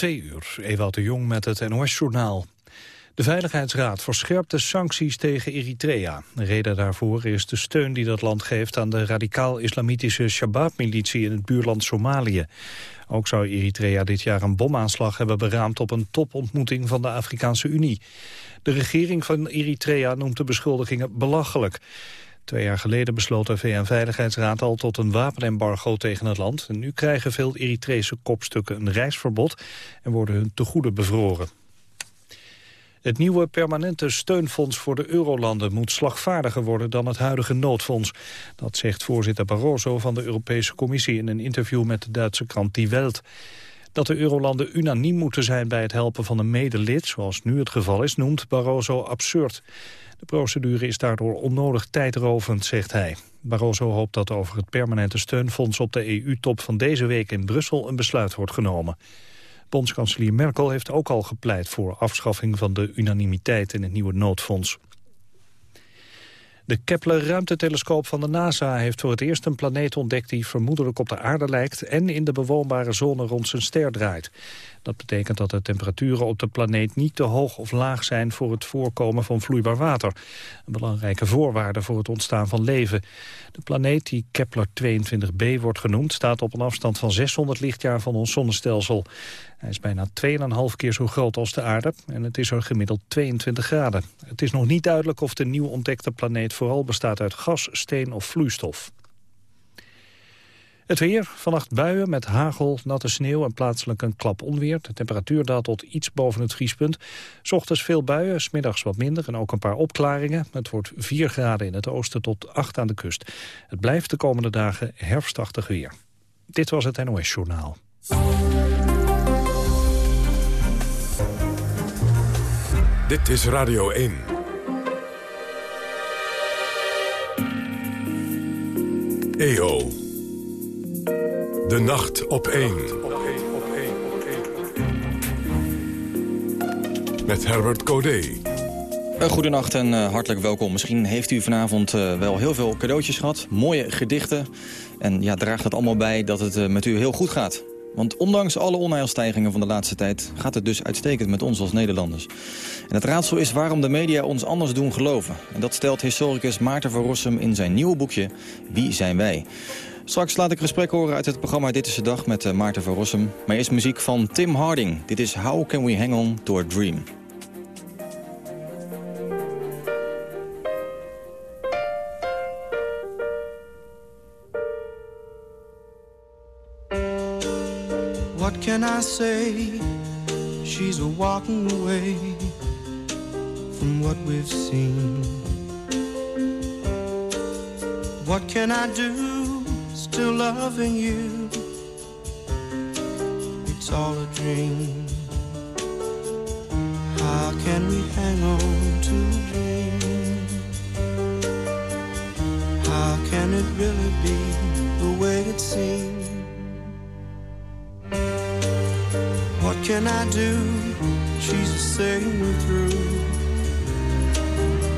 Twee uur, de Jong met het NOS-journaal. De Veiligheidsraad verscherpt de sancties tegen Eritrea. De reden daarvoor is de steun die dat land geeft aan de radicaal-islamitische Shabab-militie in het buurland Somalië. Ook zou Eritrea dit jaar een bomaanslag hebben beraamd op een topontmoeting van de Afrikaanse Unie. De regering van Eritrea noemt de beschuldigingen belachelijk. Twee jaar geleden besloot de VN-veiligheidsraad al tot een wapenembargo tegen het land. En nu krijgen veel Eritrese kopstukken een reisverbod en worden hun tegoeden bevroren. Het nieuwe permanente steunfonds voor de eurolanden moet slagvaardiger worden dan het huidige noodfonds. Dat zegt voorzitter Barroso van de Europese Commissie in een interview met de Duitse krant Die Welt. Dat de eurolanden unaniem moeten zijn bij het helpen van een medelid, zoals nu het geval is, noemt Barroso absurd. De procedure is daardoor onnodig tijdrovend, zegt hij. Barroso hoopt dat over het permanente steunfonds op de EU-top van deze week in Brussel een besluit wordt genomen. Bondskanselier Merkel heeft ook al gepleit voor afschaffing van de unanimiteit in het nieuwe noodfonds. De Kepler-ruimtetelescoop van de NASA heeft voor het eerst een planeet ontdekt die vermoedelijk op de aarde lijkt en in de bewoonbare zone rond zijn ster draait. Dat betekent dat de temperaturen op de planeet niet te hoog of laag zijn voor het voorkomen van vloeibaar water. Een belangrijke voorwaarde voor het ontstaan van leven. De planeet, die Kepler-22b wordt genoemd, staat op een afstand van 600 lichtjaar van ons zonnestelsel. Hij is bijna 2,5 keer zo groot als de aarde en het is er gemiddeld 22 graden. Het is nog niet duidelijk of de nieuw ontdekte planeet vooral bestaat uit gas, steen of vloeistof. Het weer, vannacht buien met hagel, natte sneeuw en plaatselijk een klap onweer. De temperatuur daalt tot iets boven het vriespunt. S ochtends veel buien, smiddags wat minder en ook een paar opklaringen. Het wordt 4 graden in het oosten tot 8 aan de kust. Het blijft de komende dagen herfstachtig weer. Dit was het NOS Journaal. Dit is Radio 1. EO. De nacht op 1. Met Herbert Codé. Goedenacht en uh, hartelijk welkom. Misschien heeft u vanavond uh, wel heel veel cadeautjes gehad. Mooie gedichten. En ja, draagt het allemaal bij dat het uh, met u heel goed gaat. Want ondanks alle onheilstijgingen van de laatste tijd... gaat het dus uitstekend met ons als Nederlanders. En het raadsel is waarom de media ons anders doen geloven. En dat stelt historicus Maarten van Rossum in zijn nieuwe boekje Wie zijn wij? Straks laat ik gesprek horen uit het programma Dit is de Dag met Maarten van Rossum. Maar eerst muziek van Tim Harding. Dit is How Can We Hang On To A Dream. What can I say? She's a walking away from what we've seen. What can I do? Still loving you. It's all a dream. How can we hang on to a dream? How can it really be the way it seems? What can I do? She's saying me through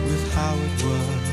with how it was.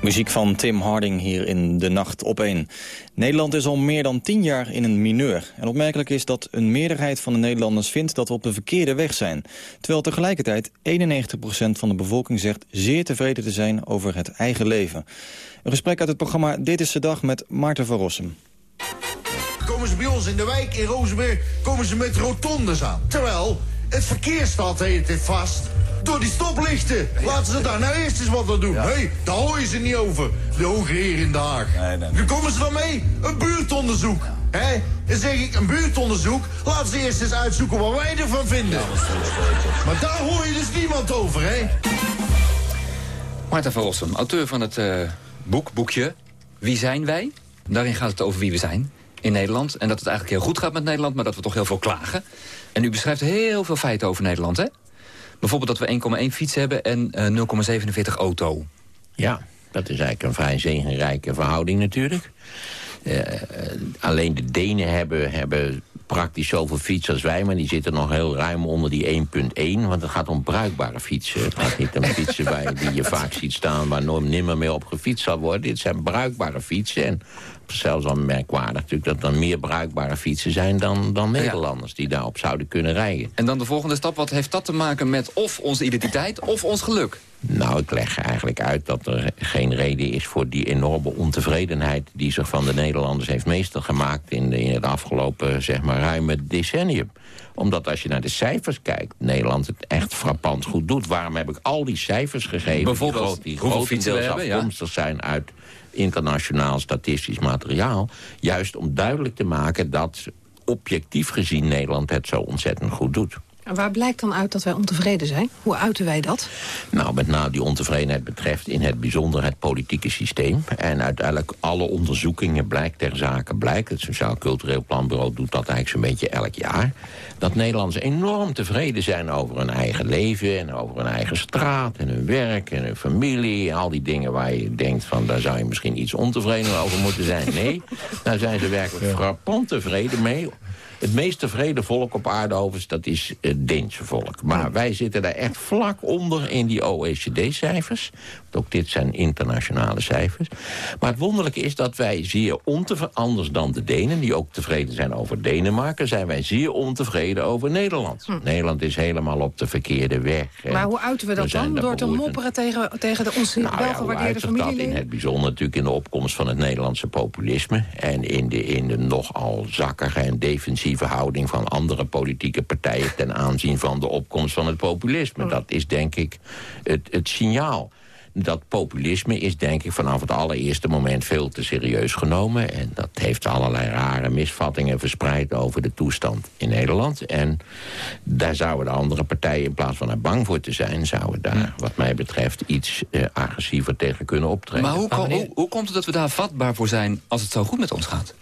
Muziek van Tim Harding hier in De Nacht op 1. Nederland is al meer dan tien jaar in een mineur. En opmerkelijk is dat een meerderheid van de Nederlanders vindt dat we op de verkeerde weg zijn. Terwijl tegelijkertijd 91% van de bevolking zegt zeer tevreden te zijn over het eigen leven. Een gesprek uit het programma Dit is de Dag met Maarten van Rossum. Komen ze bij ons in de wijk in Rozenburg komen ze met rotondes aan. Terwijl het verkeer staat de hele tijd vast door die stoplichten. Laten ze daar nou eerst eens wat aan doen. Ja. hey, daar hoor je ze niet over. De hoge heer in de Haag. Nee, nee. Nu komen ze dan mee. Een buurtonderzoek. Hé, dan zeg ik een buurtonderzoek. Laten ze eerst eens uitzoeken wat wij ervan vinden. Ja, maar daar hoor je dus niemand over, hè? Marta van Rossum, auteur van het uh, boek, boekje Wie zijn wij? Daarin gaat het over wie we zijn in Nederland. En dat het eigenlijk heel goed gaat met Nederland, maar dat we toch heel veel klagen. En u beschrijft heel veel feiten over Nederland, hè? Bijvoorbeeld dat we 1,1 fiets hebben en uh, 0,47 auto. Ja, dat is eigenlijk een vrij zegenrijke verhouding natuurlijk. Uh, alleen de Denen hebben, hebben praktisch zoveel fietsen als wij... maar die zitten nog heel ruim onder die 1.1. Want het gaat om bruikbare fietsen. Het gaat niet om fietsen bij, die je vaak ziet staan... waar nooit nimmer meer op gefietst zal worden. Dit zijn bruikbare fietsen. En zelfs al merkwaardig natuurlijk... dat er meer bruikbare fietsen zijn dan, dan Nederlanders... die daarop zouden kunnen rijden. En dan de volgende stap, wat heeft dat te maken met of onze identiteit... of ons geluk? Nou, ik leg eigenlijk uit dat er geen reden is voor die enorme ontevredenheid... die zich van de Nederlanders heeft meester gemaakt in, de, in het afgelopen zeg maar, ruime decennium omdat als je naar de cijfers kijkt, Nederland het echt frappant goed doet. Waarom heb ik al die cijfers gegeven? Bijvoorbeeld, die, groot, die grotendeels afkomstig ja. zijn uit internationaal statistisch materiaal. Juist om duidelijk te maken dat objectief gezien Nederland het zo ontzettend goed doet. En waar blijkt dan uit dat wij ontevreden zijn? Hoe uiten wij dat? Nou, met name die ontevredenheid betreft in het bijzonder het politieke systeem. En uiteindelijk alle onderzoekingen blijkt ter zake blijkt. Het Sociaal Cultureel Planbureau doet dat eigenlijk zo'n beetje elk jaar. Dat Nederlanders enorm tevreden zijn over hun eigen leven... en over hun eigen straat en hun werk en hun familie. En al die dingen waar je denkt van... daar zou je misschien iets ontevreden over moeten zijn. Nee, daar zijn ze werkelijk frappant tevreden mee het meest tevreden volk op aarde overigens, dat is het Deense volk. Maar wij zitten daar echt vlak onder in die OECD-cijfers. Ook dit zijn internationale cijfers. Maar het wonderlijke is dat wij zeer ontevreden... anders dan de Denen, die ook tevreden zijn over Denemarken... zijn wij zeer ontevreden over Nederland. Hm. Nederland is helemaal op de verkeerde weg. Maar hoe uiten we dat dan? Door te mopperen tegen, tegen de onze nou, welgewaardeerde ja, dat in het bijzonder natuurlijk in de opkomst van het Nederlandse populisme... en in de, in de nogal zakkige en defensieve houding van andere politieke partijen... ten aanzien van de opkomst van het populisme. Hm. Dat is denk ik het, het signaal dat populisme is denk ik vanaf het allereerste moment veel te serieus genomen. En dat heeft allerlei rare misvattingen verspreid over de toestand in Nederland. En daar zouden de andere partijen in plaats van er bang voor te zijn... zouden daar wat mij betreft iets uh, agressiever tegen kunnen optreden. Maar hoe, hoe, hoe komt het dat we daar vatbaar voor zijn als het zo goed met ons gaat?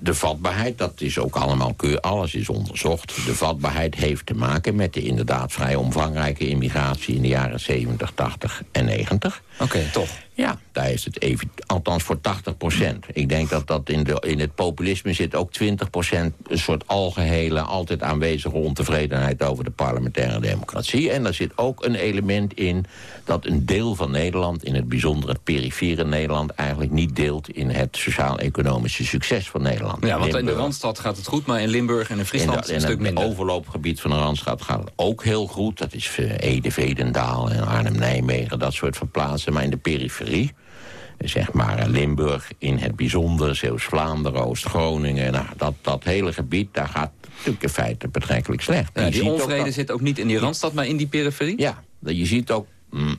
De, vatbaarheid, dat is ook allemaal keur, alles is onderzocht. De vatbaarheid heeft te maken met de inderdaad vrij omvangrijke immigratie in de jaren 70, 80 en 90. Oké, toch? Ja, daar is het even, althans voor 80 procent. Ik denk dat dat in, de, in het populisme zit ook 20 procent... een soort algehele, altijd aanwezige ontevredenheid... over de parlementaire democratie. En daar zit ook een element in dat een deel van Nederland... in het bijzonder het perifere Nederland... eigenlijk niet deelt in het sociaal-economische succes van Nederland. Ja, want in de Randstad gaat het goed, maar in Limburg en in Friesland in een stuk minder. In het overloopgebied van de Randstad gaat het ook heel goed. Dat is eh, Ede, Vedendaal en Arnhem-Nijmegen, dat soort verplaatsen. Maar in de periferie zeg maar Limburg in het bijzonder, Zeeuws-Vlaanderen, Oost-Groningen. Nou, dat, dat hele gebied, daar gaat natuurlijk in feite betrekkelijk slecht. Ja, die onvrede zit ook niet in die Randstad, maar in die periferie? Ja, je ziet ook... Mm,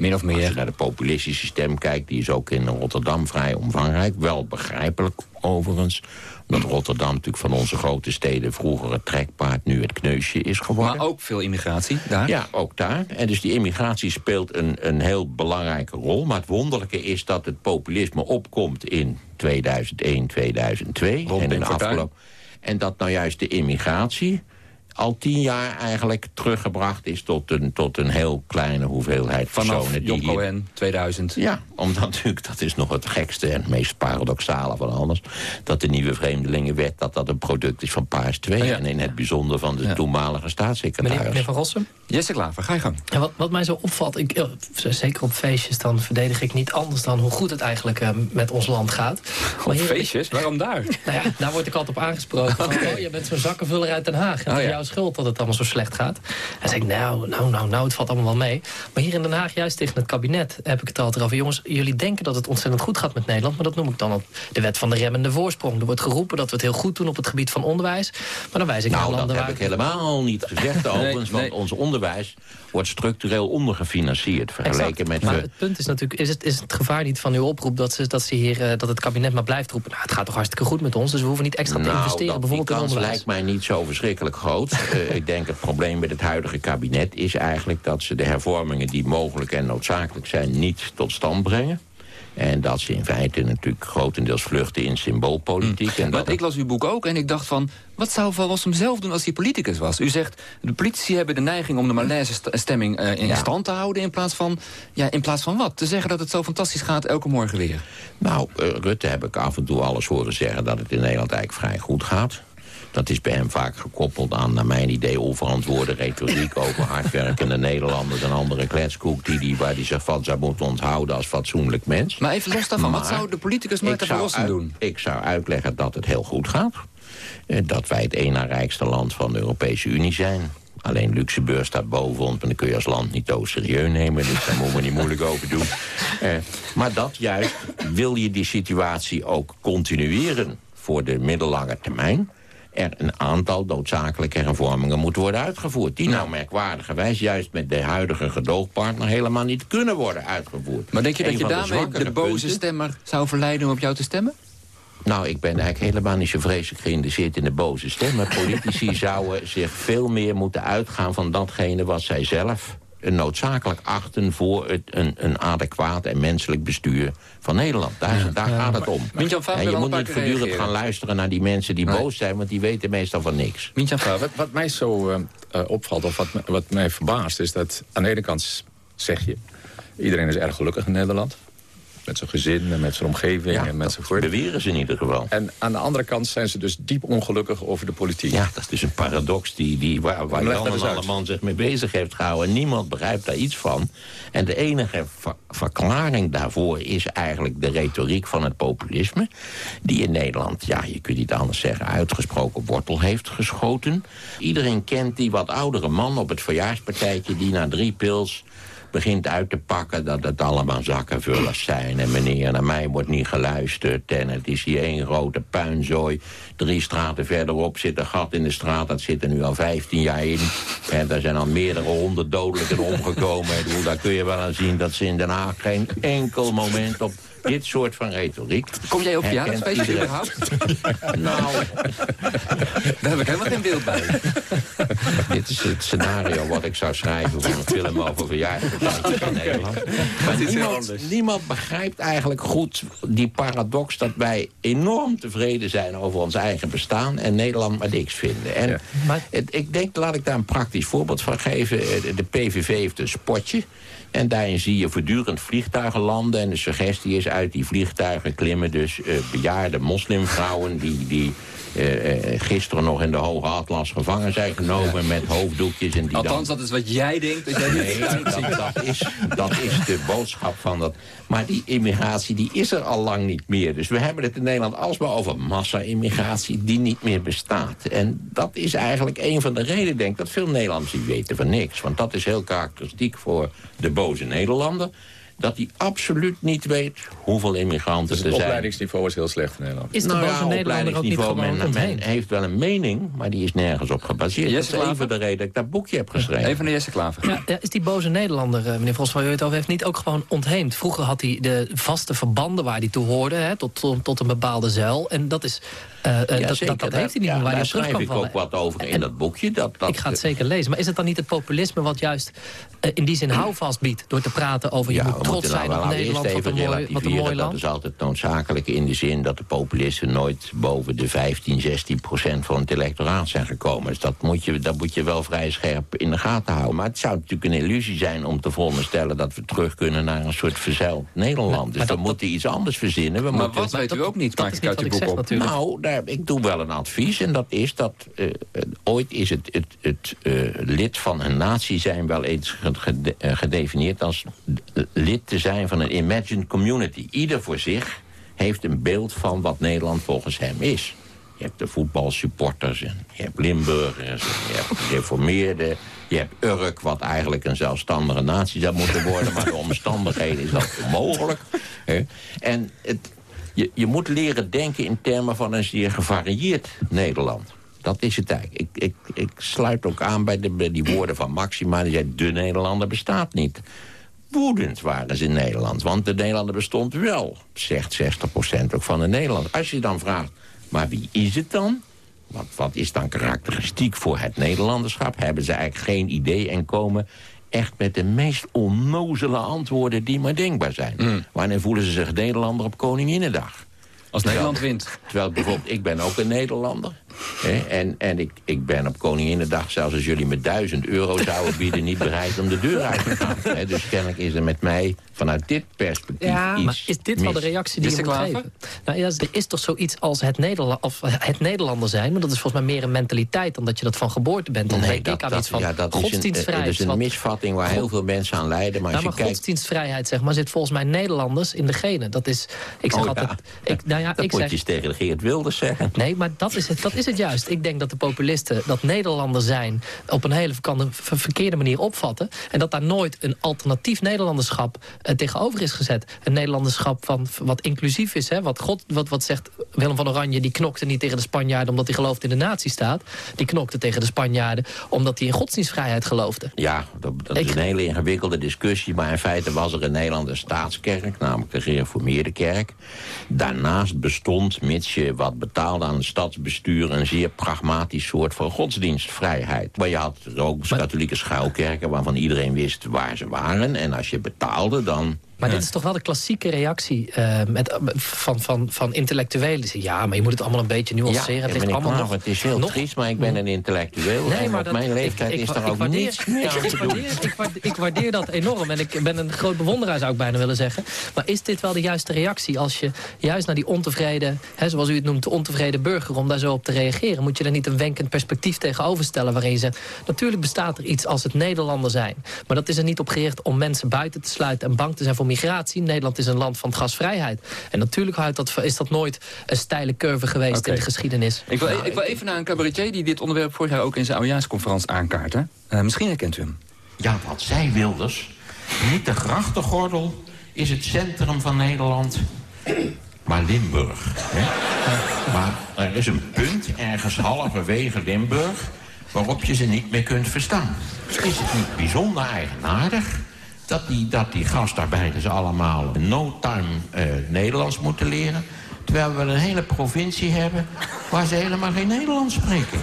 Min of meer. Als je naar de populistische stem kijkt, die is ook in Rotterdam vrij omvangrijk. Wel begrijpelijk overigens. Dat Rotterdam natuurlijk van onze grote steden vroeger het trekpaard, nu het kneusje is geworden. Maar ook veel immigratie daar? Ja, ook daar. En dus die immigratie speelt een, een heel belangrijke rol. Maar het wonderlijke is dat het populisme opkomt in 2001, 2002. Rond en in de afgelopen. En dat nou juist de immigratie al tien jaar eigenlijk teruggebracht is tot een, tot een heel kleine hoeveelheid Vanaf personen. Vanaf Job 2000. Ja, omdat natuurlijk, dat is nog het gekste en het meest paradoxale van alles... dat de nieuwe Vreemdelingenwet dat dat een product is van Paars 2... en in het bijzonder van de toenmalige staatssecretaris. Meneer, meneer Van Rossum? Jesse Klaver, ga je gang. En wat, wat mij zo opvalt, ik, eh, zeker op feestjes... dan verdedig ik niet anders dan hoe goed het eigenlijk uh, met ons land gaat. Op feestjes? Waarom daar? Nou ja, daar word ik altijd op aangesproken. Okay. Van, oh, je bent zo'n zakkenvuller uit Den Haag. En het oh, is jouw schuld dat het allemaal zo slecht gaat. En zeg ik, nou, nou, nou, nou, het valt allemaal wel mee. Maar hier in Den Haag, juist tegen het kabinet, heb ik het altijd over. Jongens, jullie denken dat het ontzettend goed gaat met Nederland... maar dat noem ik dan op de wet van de remmende voorsprong. Er wordt geroepen dat we het heel goed doen op het gebied van onderwijs. Maar dan wijs ik nou, naar landen dat heb ik helemaal niet gezegd overigens. nee, nee. Want ons onderwijs wordt structureel ondergefinancierd. Vergeleken met... Maar het punt is natuurlijk, is het, is het gevaar niet van uw oproep... dat, ze, dat, ze hier, uh, dat het kabinet maar blijft roepen... nou, het gaat toch hartstikke goed met ons, dus we hoeven niet extra nou, te investeren. Dat, bijvoorbeeld die kans in onderwijs. lijkt mij niet zo verschrikkelijk groot. uh, ik denk het probleem met het huidige kabinet is eigenlijk... dat ze de hervormingen die mogelijk en noodzakelijk zijn niet tot stand brengen. En dat ze in feite natuurlijk grotendeels vluchten in symboolpolitiek. Mm. En dat ik las uw boek ook en ik dacht van... wat zou Van Rossum zelf doen als hij politicus was? U zegt, de politici hebben de neiging om de Malaise-stemming uh, in ja. stand te houden... In plaats, van, ja, in plaats van wat? Te zeggen dat het zo fantastisch gaat elke morgen weer. Nou, uh, Rutte heb ik af en toe alles horen zeggen... dat het in Nederland eigenlijk vrij goed gaat. Dat is bij hem vaak gekoppeld aan, naar mijn idee, onverantwoorde retoriek... over hardwerkende Nederlanders en andere kletskoek... Die, die, waar hij zich van zou moeten onthouden als fatsoenlijk mens. Maar even los daarvan, maar wat zou de politicus Maarten van Rossum doen? Ik zou uitleggen dat het heel goed gaat. Dat wij het één na rijkste land van de Europese Unie zijn. Alleen Luxemburg staat boven ons, maar dan kun je als land niet zo serieus nemen. Dus daar moeten we niet moeilijk over doen. Eh, maar dat juist, wil je die situatie ook continueren voor de middellange termijn er een aantal noodzakelijke hervormingen moeten worden uitgevoerd. Die nou merkwaardigerwijs juist met de huidige gedoogpartner helemaal niet kunnen worden uitgevoerd. Maar denk je dat je daarmee de, de boze punten, stemmer zou verleiden om op jou te stemmen? Nou, ik ben eigenlijk helemaal niet zo vreselijk geïnteresseerd in de boze stemmen. Politici zouden zich veel meer moeten uitgaan van datgene wat zij zelf noodzakelijk achten voor het, een, een adequaat en menselijk bestuur van Nederland. Daar, ja. daar gaat het om. En je moet niet voortdurend gaan luisteren naar die mensen die nee. boos zijn... want die weten meestal van niks. Wat, wat mij zo uh, opvalt, of wat, wat mij verbaast... is dat aan de ene kant zeg je... iedereen is erg gelukkig in Nederland met zijn gezin en met zijn omgeving ja, en met zijn voort. beweren ze in ieder geval. En aan de andere kant zijn ze dus diep ongelukkig over de politiek. Ja, dat is dus een paradox die, die, waar, waar Jan en Alleman zich mee bezig heeft gehouden. En niemand begrijpt daar iets van. En de enige ver verklaring daarvoor is eigenlijk de retoriek van het populisme. Die in Nederland, ja, je kunt niet anders zeggen, uitgesproken wortel heeft geschoten. Iedereen kent die wat oudere man op het verjaarspartijtje... die na drie pils begint uit te pakken dat het allemaal zakkenvullers zijn. En meneer, naar mij wordt niet geluisterd. En het is hier één grote puinzooi. Drie straten verderop zit een gat in de straat. Dat zit er nu al 15 jaar in. En daar zijn al meerdere honderd dodelijken omgekomen. Bedoel, daar kun je wel aan zien dat ze in Den Haag geen enkel moment op dit soort van retoriek. Kom jij op verjaardagsfeest überhaupt? nou, daar heb ik helemaal geen beeld bij. dit is het scenario wat ik zou schrijven voor een film over verjaardagsfeestjes in Nederland. Maar niemand, niemand begrijpt eigenlijk goed die paradox dat wij enorm tevreden zijn over ons eigen bestaan en Nederland maar niks vinden. En ja. maar... het, ik denk, laat ik daar een praktisch voorbeeld van geven. De PVV heeft een spotje. En daarin zie je voortdurend vliegtuigen landen. En de suggestie is uit die vliegtuigen klimmen dus uh, bejaarde moslimvrouwen... die, die uh, uh, gisteren nog in de Hoge Atlas gevangen zijn genomen... Ja. met hoofddoekjes. En die Althans, dan... dat is wat jij denkt. Dat jij nee, dat, dat, is, dat is de boodschap van dat. Maar die immigratie die is er al lang niet meer. Dus we hebben het in Nederland alsmaar over massa-immigratie... die niet meer bestaat. En dat is eigenlijk een van de redenen, denk ik... dat veel Nederlanders die weten van niks. Want dat is heel karakteristiek voor de boze Nederlander dat hij absoluut niet weet hoeveel immigranten dus er zijn. het opleidingsniveau is heel slecht in Nederland. Is de nou boze ja, Nederlander ook niet gewoon men, men heeft wel een mening, maar die is nergens op gebaseerd. Jesse dat is even de reden dat ik dat boekje heb geschreven. Even naar Jesse Klaver. Ja, ja, is die boze Nederlander, uh, meneer Vos, het over heeft, niet ook gewoon ontheemd? Vroeger had hij de vaste verbanden waar hij toe hoorde, hè, tot, tot, tot een bepaalde zuil. En dat is Uh, dat, dat, dat, heeft hij niet meer waar hij terug kan ik ook wat over in dat boekje. Dat, ik ga het zeker lezen. Maar is het dan niet het populisme wat juist in die zin houvast biedt... door te praten over je moet trots zijn op Nederland, wat een, mooi, wat een mooi land? Dat is altijd noodzakelijk in de zin dat de populisten nooit boven de 15, 16 procent van het electoraat zijn gekomen. Dus dat moet, je, dat moet je wel vrij scherp in de gaten houden. Maar het zou natuurlijk een illusie zijn om te veronderstellen... dat we terug kunnen naar een soort verzeild Nederland. Dus we moeten iets anders verzinnen. We maar moeten, wat weet u ook niet, maak ik uit uw boek op. Natuurlijk. Nou, ik doe wel een advies. En dat is dat uh, ooit is het, het, het uh, lid van een natie zijn wel eens gede gedefinieerd... als lid te zijn van een imagined community. Ieder voor zich heeft een beeld van wat Nederland volgens hem is. Je hebt de voetbalsupporters, je hebt Limburgers, je hebt gereformeerden... Je hebt Urk, wat eigenlijk een zelfstandige natie zou moeten worden... maar de omstandigheden is dat onmogelijk. En het, je, je moet leren denken in termen van een zeer gevarieerd Nederland. Dat is het eigenlijk. Ik, ik, ik sluit ook aan bij, de, die woorden van Maxima. Die zei, de Nederlander bestaat niet. Woedend waren ze in Nederland. Want de Nederlander bestond wel, zegt 60% ook van de Nederland. Als je dan vraagt, maar wie is het dan? Wat is dan karakteristiek voor het Nederlanderschap? Hebben ze eigenlijk geen idee en komen echt met de meest onnozele antwoorden die maar denkbaar zijn. Mm. Wanneer voelen ze zich Nederlander op Koninginnedag? Als Nederland wint. Terwijl bijvoorbeeld, ik ben ook een Nederlander. Hè, en en ik, ik ben op Koninginnedag, zelfs als jullie me duizend euro zouden bieden... niet bereid om de deur uit te gaan. Hè, dus kennelijk is er met mij vanuit dit perspectief ja, iets maar is dit wel de reactie die je moet geven? Nou ja, er is toch zoiets als het, Nederla of het Nederlander zijn... maar dat is volgens mij meer een mentaliteit... dan dat je dat van geboorte bent. Dan nee, denk dat, ik aan iets van ja, dat godsdienstvrijheid. Is een, dat is een misvatting waar heel veel mensen aan lijden. Maar, nou, maar kijkt... godsdienstvrijheid zeg maar, zit volgens mij Nederlanders in de genen. Dat is, ik zeg oh, altijd... Ik, nou ja, dat ik moet zeg, je tegen Geert Wilders zeggen. Nee, maar dat is, het, dat is het juist. Ik denk dat de populisten dat Nederlanders zijn... op een hele verkeerde manier opvatten. En dat daar nooit een alternatief Nederlanderschap uh, tegenover is gezet. Een Nederlanderschap van, wat inclusief is. Hè? Wat, God, wat, wat zegt Willem van Oranje, die knokte niet tegen de Spanjaarden... omdat hij geloofde in de nazistaat. Die knokte tegen de Spanjaarden omdat hij in godsdienstvrijheid geloofde. Ja, dat, dat is een hele ingewikkelde discussie. Maar in feite was er in Nederland een staatskerk, namelijk de gereformeerde kerk. Daarnaast bestond, mits je wat betaalde aan het stadsbestuur... een zeer pragmatisch soort van godsdienstvrijheid. Maar je had ook katholieke schuilkerken waarvan iedereen wist waar ze waren. En als je betaalde, dan maar dit is toch wel de klassieke reactie uh, met, van, van, van intellectuelen. Ja, maar je moet het allemaal een beetje nuanceren. Ja, het, ligt allemaal nog, het is heel nog... triest, maar ik ben een intellectueel. Nee, maar op mijn leeftijd is er ook waardeer, niets meer ik, waardeer, ik, waardeer, dat enorm. En ik ben een groot bewonderaar, zou ik bijna willen zeggen. Maar is dit wel de juiste reactie? Als je juist naar die ontevreden, hè, zoals u het noemt, de ontevreden burger... om daar zo op te reageren, moet je er niet een wenkend perspectief tegenover stellen... waarin je zegt, natuurlijk bestaat er iets als het Nederlander zijn. Maar dat is er niet op gericht om mensen buiten te sluiten... en bang te zijn voor migratie. Nederland is een land van gasvrijheid. En natuurlijk dat, is dat nooit een steile curve geweest in de geschiedenis. Ik wil, nou, ik wil even naar een cabaretier die dit onderwerp vorig jaar ook in zijn oudejaarsconferentie aankaart. Uh, misschien herkent u hem. Ja, wat zij Wilders. Niet de grachtengordel is het centrum van Nederland, maar Limburg. Hè? Maar er is een punt ergens halverwege Limburg waarop je ze niet meer kunt verstaan. Is het niet bijzonder eigenaardig dat die, dat die gastarbeiders allemaal no time uh, Nederlands moeten leren... terwijl we een hele provincie hebben waar ze helemaal geen Nederlands spreken.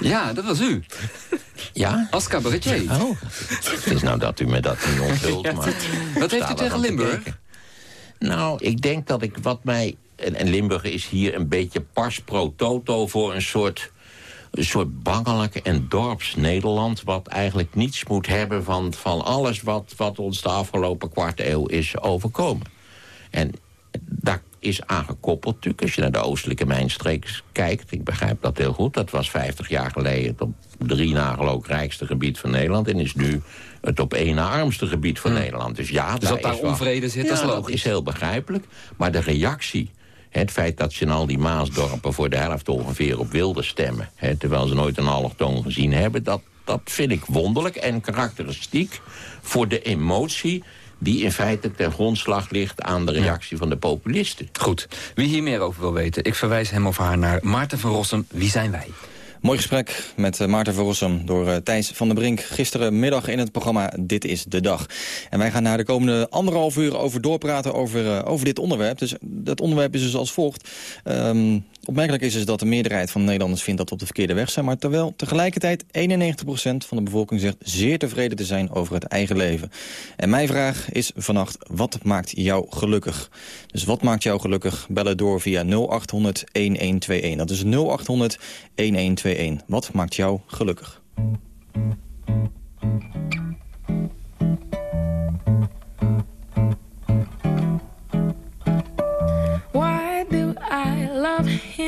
Ja, dat was u. Ja? Als cabaretier. Oh. Het is nou dat u me dat niet onthult, maar... Wat heeft u tegen Limburg? Nou, ik denk dat ik wat mij... En, en Limburg is hier een beetje pars pro toto voor een soort een soort bangelijk en dorps-Nederland... wat eigenlijk niets moet hebben van, van alles wat, wat ons de afgelopen kwart eeuw is overkomen. En daar is aangekoppeld natuurlijk, als je naar de oostelijke mijnstreek kijkt... ik begrijp dat heel goed, dat was 50 jaar geleden... het op drie na ook rijkste gebied van Nederland... en is nu het op één na armste gebied van Nederland. Dus ja, dus daar dat daar onvrede zit, ja, dat is logisch. dat is heel begrijpelijk. Maar de reactie het feit dat ze in al die Maasdorpen voor de helft ongeveer op wilde stemmen... terwijl ze nooit een allochtoon gezien hebben... Dat, dat vind ik wonderlijk en karakteristiek voor de emotie die in feite ten grondslag ligt aan de reactie van de populisten. Goed. Wie hier meer over wil weten, ik verwijs hem of haar naar Maarten van Rossum. Wie zijn wij? Mooi gesprek met uh, Maarten Verrossum door uh, Thijs van der Brink. Gisterenmiddag in het programma Dit is de Dag. En wij gaan naar de komende anderhalf uur over doorpraten over, uh, over dit onderwerp. Dus dat onderwerp is dus als volgt. Um, opmerkelijk is dus dat de meerderheid van de Nederlanders vindt dat we op de verkeerde weg zijn. Maar terwijl tegelijkertijd 91% van de bevolking zegt zeer tevreden te zijn over het eigen leven. En mijn vraag is vannacht, wat maakt jou gelukkig? Dus wat maakt jou gelukkig? Bellen door via 0800-1121. Dat is 0800-1121. Wat maakt jou gelukkig?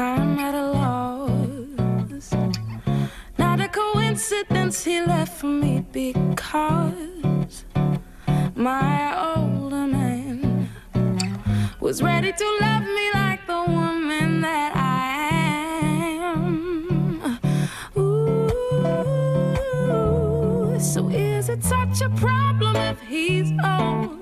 I'm at a loss. Not a coincidence he left for me because my older man was ready to love me like the woman that I am. Ooh, so is it such a problem if he's old?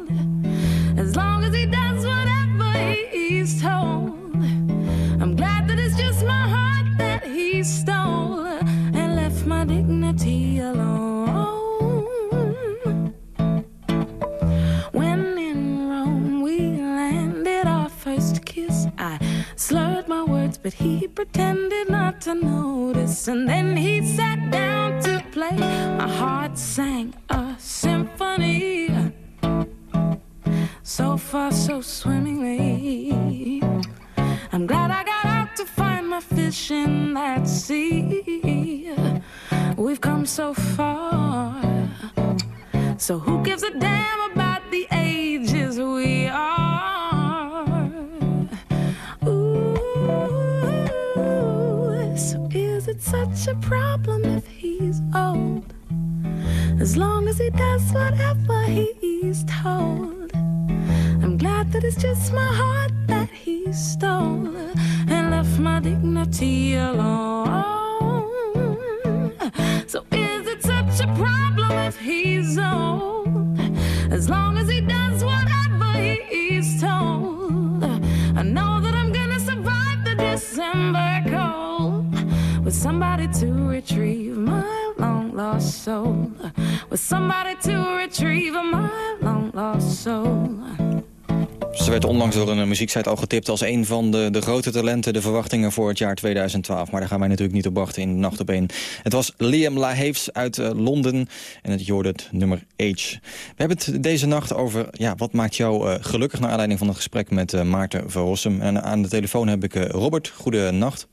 Muzieksite al getipt als een van de, de grote talenten... de verwachtingen voor het jaar 2012. Maar daar gaan wij natuurlijk niet op wachten in Nacht op 1. Het was Liam LaHaves uit uh, Londen en het hoorde het nummer Age. We hebben het deze nacht over ja, wat maakt jou uh, gelukkig... naar aanleiding van het gesprek met uh, Maarten Verrossum. En aan de telefoon heb ik Robert. Goedenacht.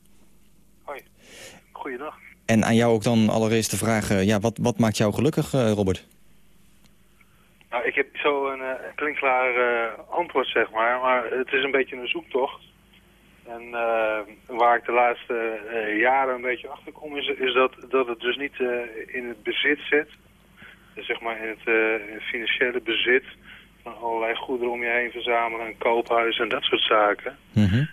Hoi, goeiedag. En aan jou ook dan allereerst de vraag... ja, wat, wat maakt jou gelukkig, Robert? Nou, ik heb zo een uh, klinkklaar uh, antwoord, zeg maar. Maar het is een beetje een zoektocht. En uh, waar ik de laatste jaren een beetje achter kom, is, is dat, dat het dus niet in het bezit zit. Dus zeg maar in het, in het, financiële bezit van allerlei goederen om je heen verzamelen, een koophuis en dat soort zaken. Mm -hmm.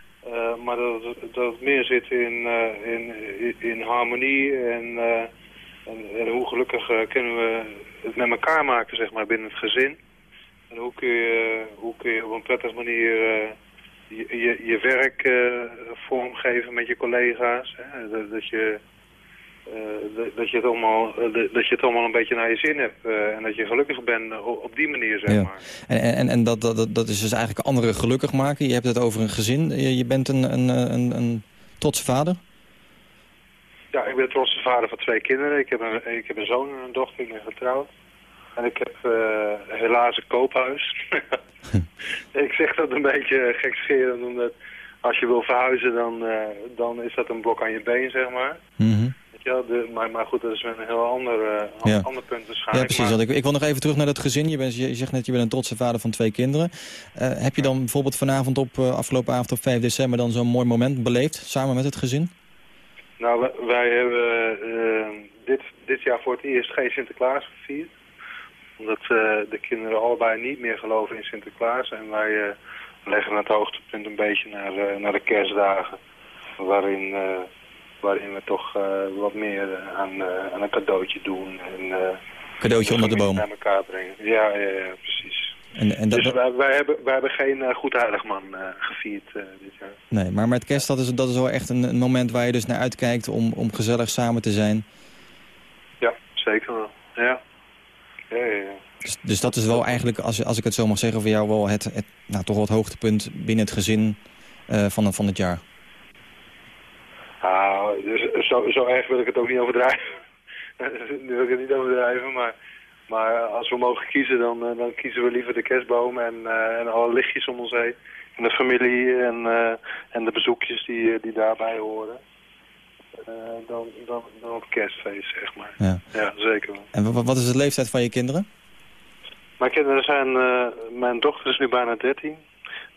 maar dat het, dat het meer zit in, in, in harmonie en, en, en, hoe gelukkig kunnen we het met elkaar maken, zeg maar, binnen het gezin. En hoe kun je, hoe kun je op een prettige manier uh, je, je, je, werk uh, vormgeven met je collega's. Hè? Dat, dat, je, uh, dat, je het allemaal, dat je het allemaal een beetje naar je zin hebt. en dat je gelukkig bent op, op die manier, zeg ja. maar. En, en, en dat, dat, dat is dus eigenlijk anderen gelukkig maken. Je hebt het over een gezin. Je, je bent een, een, een, een trotse vader. Ja, ik ben trotse vader van twee kinderen. Ik heb een, ik heb een zoon en een dochter. Ik ben getrouwd. En ik heb uh, helaas een koophuis. ik zeg dat een beetje gekscherend, omdat als je wil verhuizen, dan, uh, dan is dat een blok aan je been, zeg maar. Mm -hmm. Je wel, de, maar, maar goed, dat is een heel ander, uh, Ja. ander punt Ja, waarschijnlijk. precies. maar- Ik, ik wil nog even terug naar dat gezin. Je, bent, je zegt net, je bent een trotse vader van twee kinderen. Eh, heb je dan bijvoorbeeld vanavond op eh, afgelopen avond op 5 december... dan zo'n mooi moment beleefd, samen met het gezin? Nou, wij, hebben eh, dit, dit jaar voor het eerst geen Sinterklaas gevierd. Omdat eh, de kinderen allebei niet meer geloven in Sinterklaas. En wij eh, leggen het hoogtepunt een beetje naar, naar de kerstdagen. Waarin, waarin we toch wat meer aan, aan een cadeautje doen. En, Cadeautje onder de boom. Naar elkaar brengen. Ja, ja, ja precies. En, en dat, dus wij, wij, hebben, wij hebben geen uh, goed heiligman uh, gevierd uh, dit jaar. Nee, maar met kerst dat is, dat is wel echt een, een, moment waar je dus naar uitkijkt om, om gezellig samen te zijn. Ja, zeker wel. Ja. Ja, ja, ja. Dus, dus dat is wel eigenlijk, als, als ik het zo mag zeggen, voor jou wel het, het nou, toch wel het hoogtepunt binnen het gezin van, van het jaar. Nou, dus zo, zo erg wil ik het ook niet overdrijven. nu wil ik het niet overdrijven, maar, maar als we mogen kiezen, dan, dan kiezen we liever de kerstboom en, uh, en alle lichtjes om ons heen. En de familie en, uh, en de bezoekjes die, die daarbij horen. Dan, dan, dan op kerstfeest, zeg maar. Ja, ja zeker wel. En wat is de leeftijd van je kinderen? Mijn kinderen zijn, mijn dochter is nu bijna 13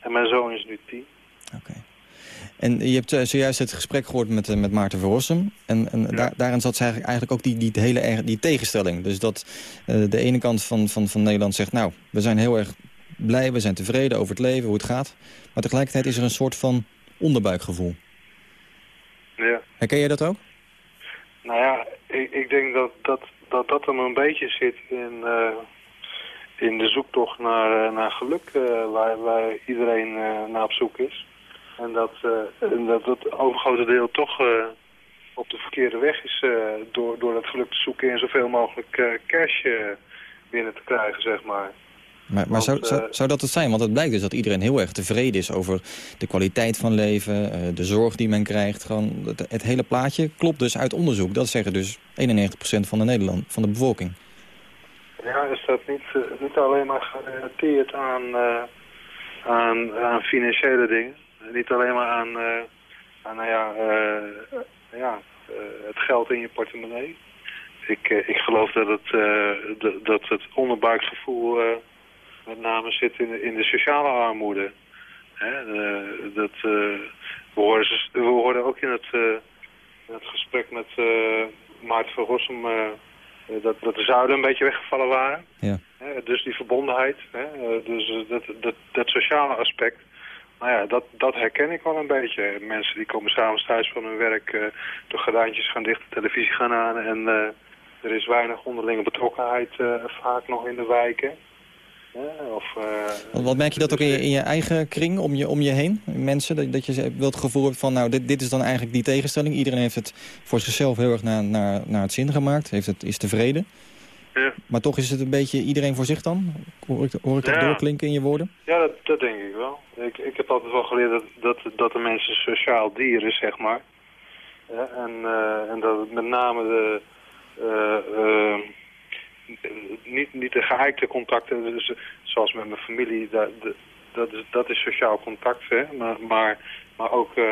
en mijn zoon is nu 10. Oké. Okay. En je hebt uh, zojuist het gesprek gehoord met, uh, met Maarten Verrossum. En, en ja. daar, daarin zat eigenlijk, eigenlijk ook die, die hele die tegenstelling. Dus dat de ene kant van, van, van Nederland zegt... nou, we zijn heel erg blij, we zijn tevreden over het leven, hoe het gaat. Maar tegelijkertijd is er een soort van onderbuikgevoel. Ja. Herken je dat ook? Nou ja, ik, ik denk dat dat, dat dat hem een beetje zit in, uh, in de zoektocht naar, naar geluk, uh, waar, waar iedereen naar op zoek is. En dat, en dat het overgrote deel toch op de verkeerde weg is door, door dat geluk te zoeken en zoveel mogelijk cash binnen te krijgen, zeg maar. Maar, maar zou, zou, zou, dat het zijn? Want het blijkt dus dat iedereen heel erg tevreden is over de kwaliteit van leven, de zorg die men krijgt. Gewoon het, het, hele plaatje klopt dus uit onderzoek. Dat zeggen dus 91% van de, Nederland, van de bevolking. Ja, is dat niet, niet alleen maar gerelateerd aan, aan, aan, financiële dingen? Niet alleen maar aan, aan nou ja, ja, het geld in je portemonnee? Ik, ik geloof dat het, dat het onderbuikgevoel met name zit in de, in de sociale armoede. Hè, dat, we, hoorden, we hoorden ook in het, in het gesprek met Maarten van Rossum dat, dat de zuiden een beetje weggevallen waren. Ja. Dus die verbondenheid, hè, dus dat, dat, dat sociale aspect. Nou ja, dat, dat herken ik wel een beetje. Mensen die komen s'avonds thuis van hun werk, de gordijntjes gaan dicht, de televisie gaan aan en er is weinig onderlinge betrokkenheid vaak nog in de wijken. Ja, of, uh, wat merk je dat ook in je, in je, eigen kring, om je, om je heen? Mensen, dat, dat je wel het gevoel hebt van, nou, dit, dit is dan eigenlijk die tegenstelling. Iedereen heeft het voor zichzelf heel erg naar, naar, naar het zin gemaakt, heeft het, is tevreden. Ja. Maar toch is het een beetje iedereen voor zich dan? Hoor ik, hoor ik dat ja. doorklinken in je woorden? Ja, dat, dat denk ik wel. Ik, ik heb altijd wel geleerd dat, dat, dat de mens een sociaal dier is, zeg maar. Ja, en, uh, en dat het met name de... Uh, niet, niet de geëikte contacten, dus, zoals met mijn familie, dat, dat, is, dat is sociaal contact, hè? Maar, maar, maar ook uh,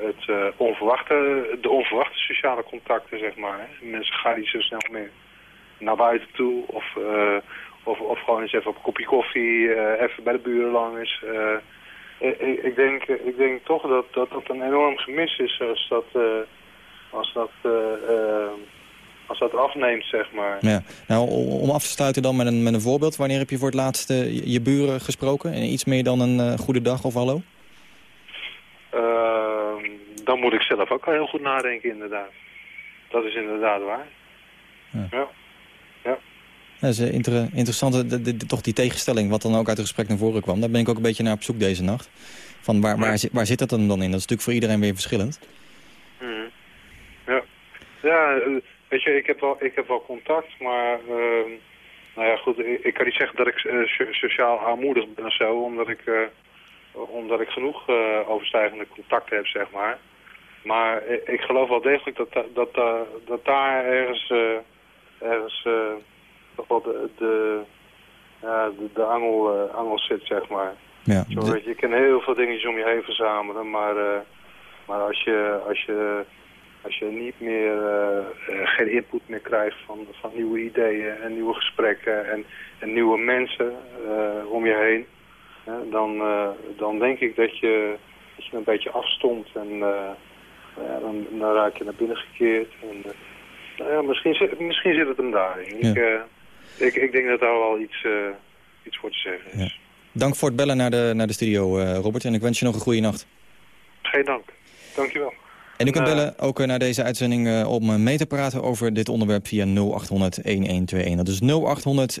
het onverwachte, de onverwachte sociale contacten, zeg maar. Hè? Mensen gaan niet zo snel meer naar buiten toe of, uh, of, of gewoon eens even op een kopje koffie, even bij de buren langs. Ik, ik, denk, ik denk toch dat, dat dat een enorm gemis is als dat... als dat als dat afneemt, zeg maar. Ja. Nou, om af te sluiten dan met een, met een voorbeeld. Wanneer heb je voor het laatst je buren gesproken? En iets meer dan een uh, goede dag of hallo? Uh, dan moet ik zelf ook al heel goed nadenken, inderdaad. Dat is inderdaad waar. Ja. Dat is inter interessant, de, de, de, toch die tegenstelling, wat dan ook uit het gesprek naar voren kwam. Daar ben ik ook een beetje naar op zoek deze nacht. Van waar, waar, waar zit dat dan in? Dat is natuurlijk voor iedereen weer verschillend. Mm. Ja, ja Weet je, ik heb wel, ik heb wel contact, maar uh, nou ja, goed, ik, ik, kan niet zeggen dat ik uh, sociaal armoedig ben of zo, omdat ik, uh, omdat ik genoeg overstijgende contacten heb, zeg maar. Maar ik, ik geloof wel degelijk dat, dat, dat, dat daar ergens, ergens toch wel de, de, de, de angel, angel zit, zeg maar. Ja, zo, je, kan heel veel dingetjes om je heen verzamelen, maar, maar als je... Als je als je niet meer, eh, eh, geen input meer krijgt van, van nieuwe ideeën en nieuwe gesprekken en, en nieuwe mensen eh, om je heen, hè, dan, dan denk ik dat je, dat je een beetje afstond en ja, dan, dan raak je naar binnen gekeerd. En, nou ja, misschien, zit- misschien zit het hem daarin. Ik, eh, ik, ik denk dat daar wel iets, eh, iets voor te zeggen is. Ja. Dank voor het bellen naar de, naar de studio, eh, Robert. En ik wens je nog een goede nacht. Geen dank. Dankjewel. En u kunt Eh, bellen ook naar deze uitzending om mee te praten over dit onderwerp via 0800 1121. Dat is 0800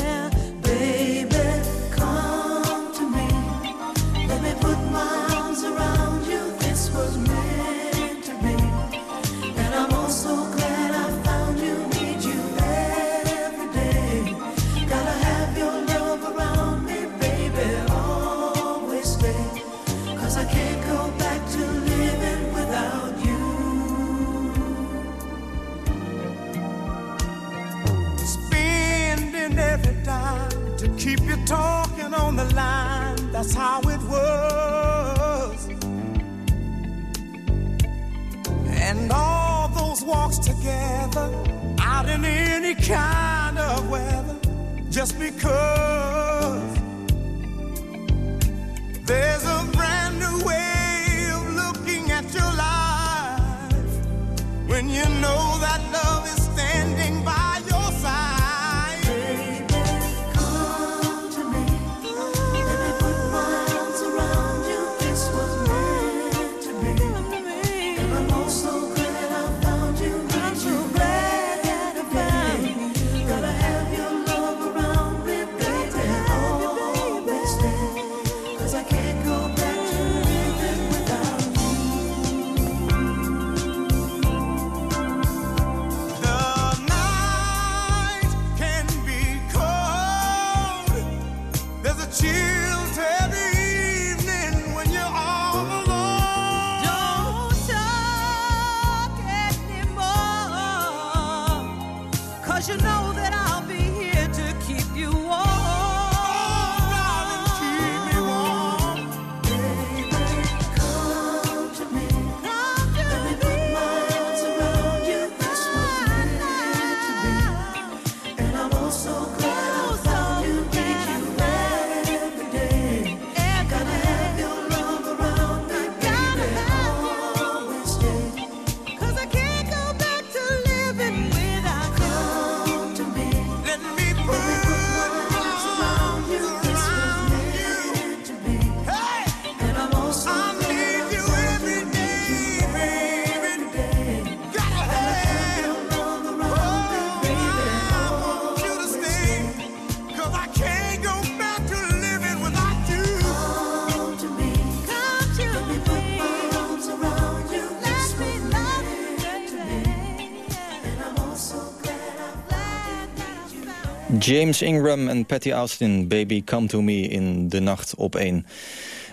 James Ingram en Patty Austin, Baby Come To Me in De Nacht op 1.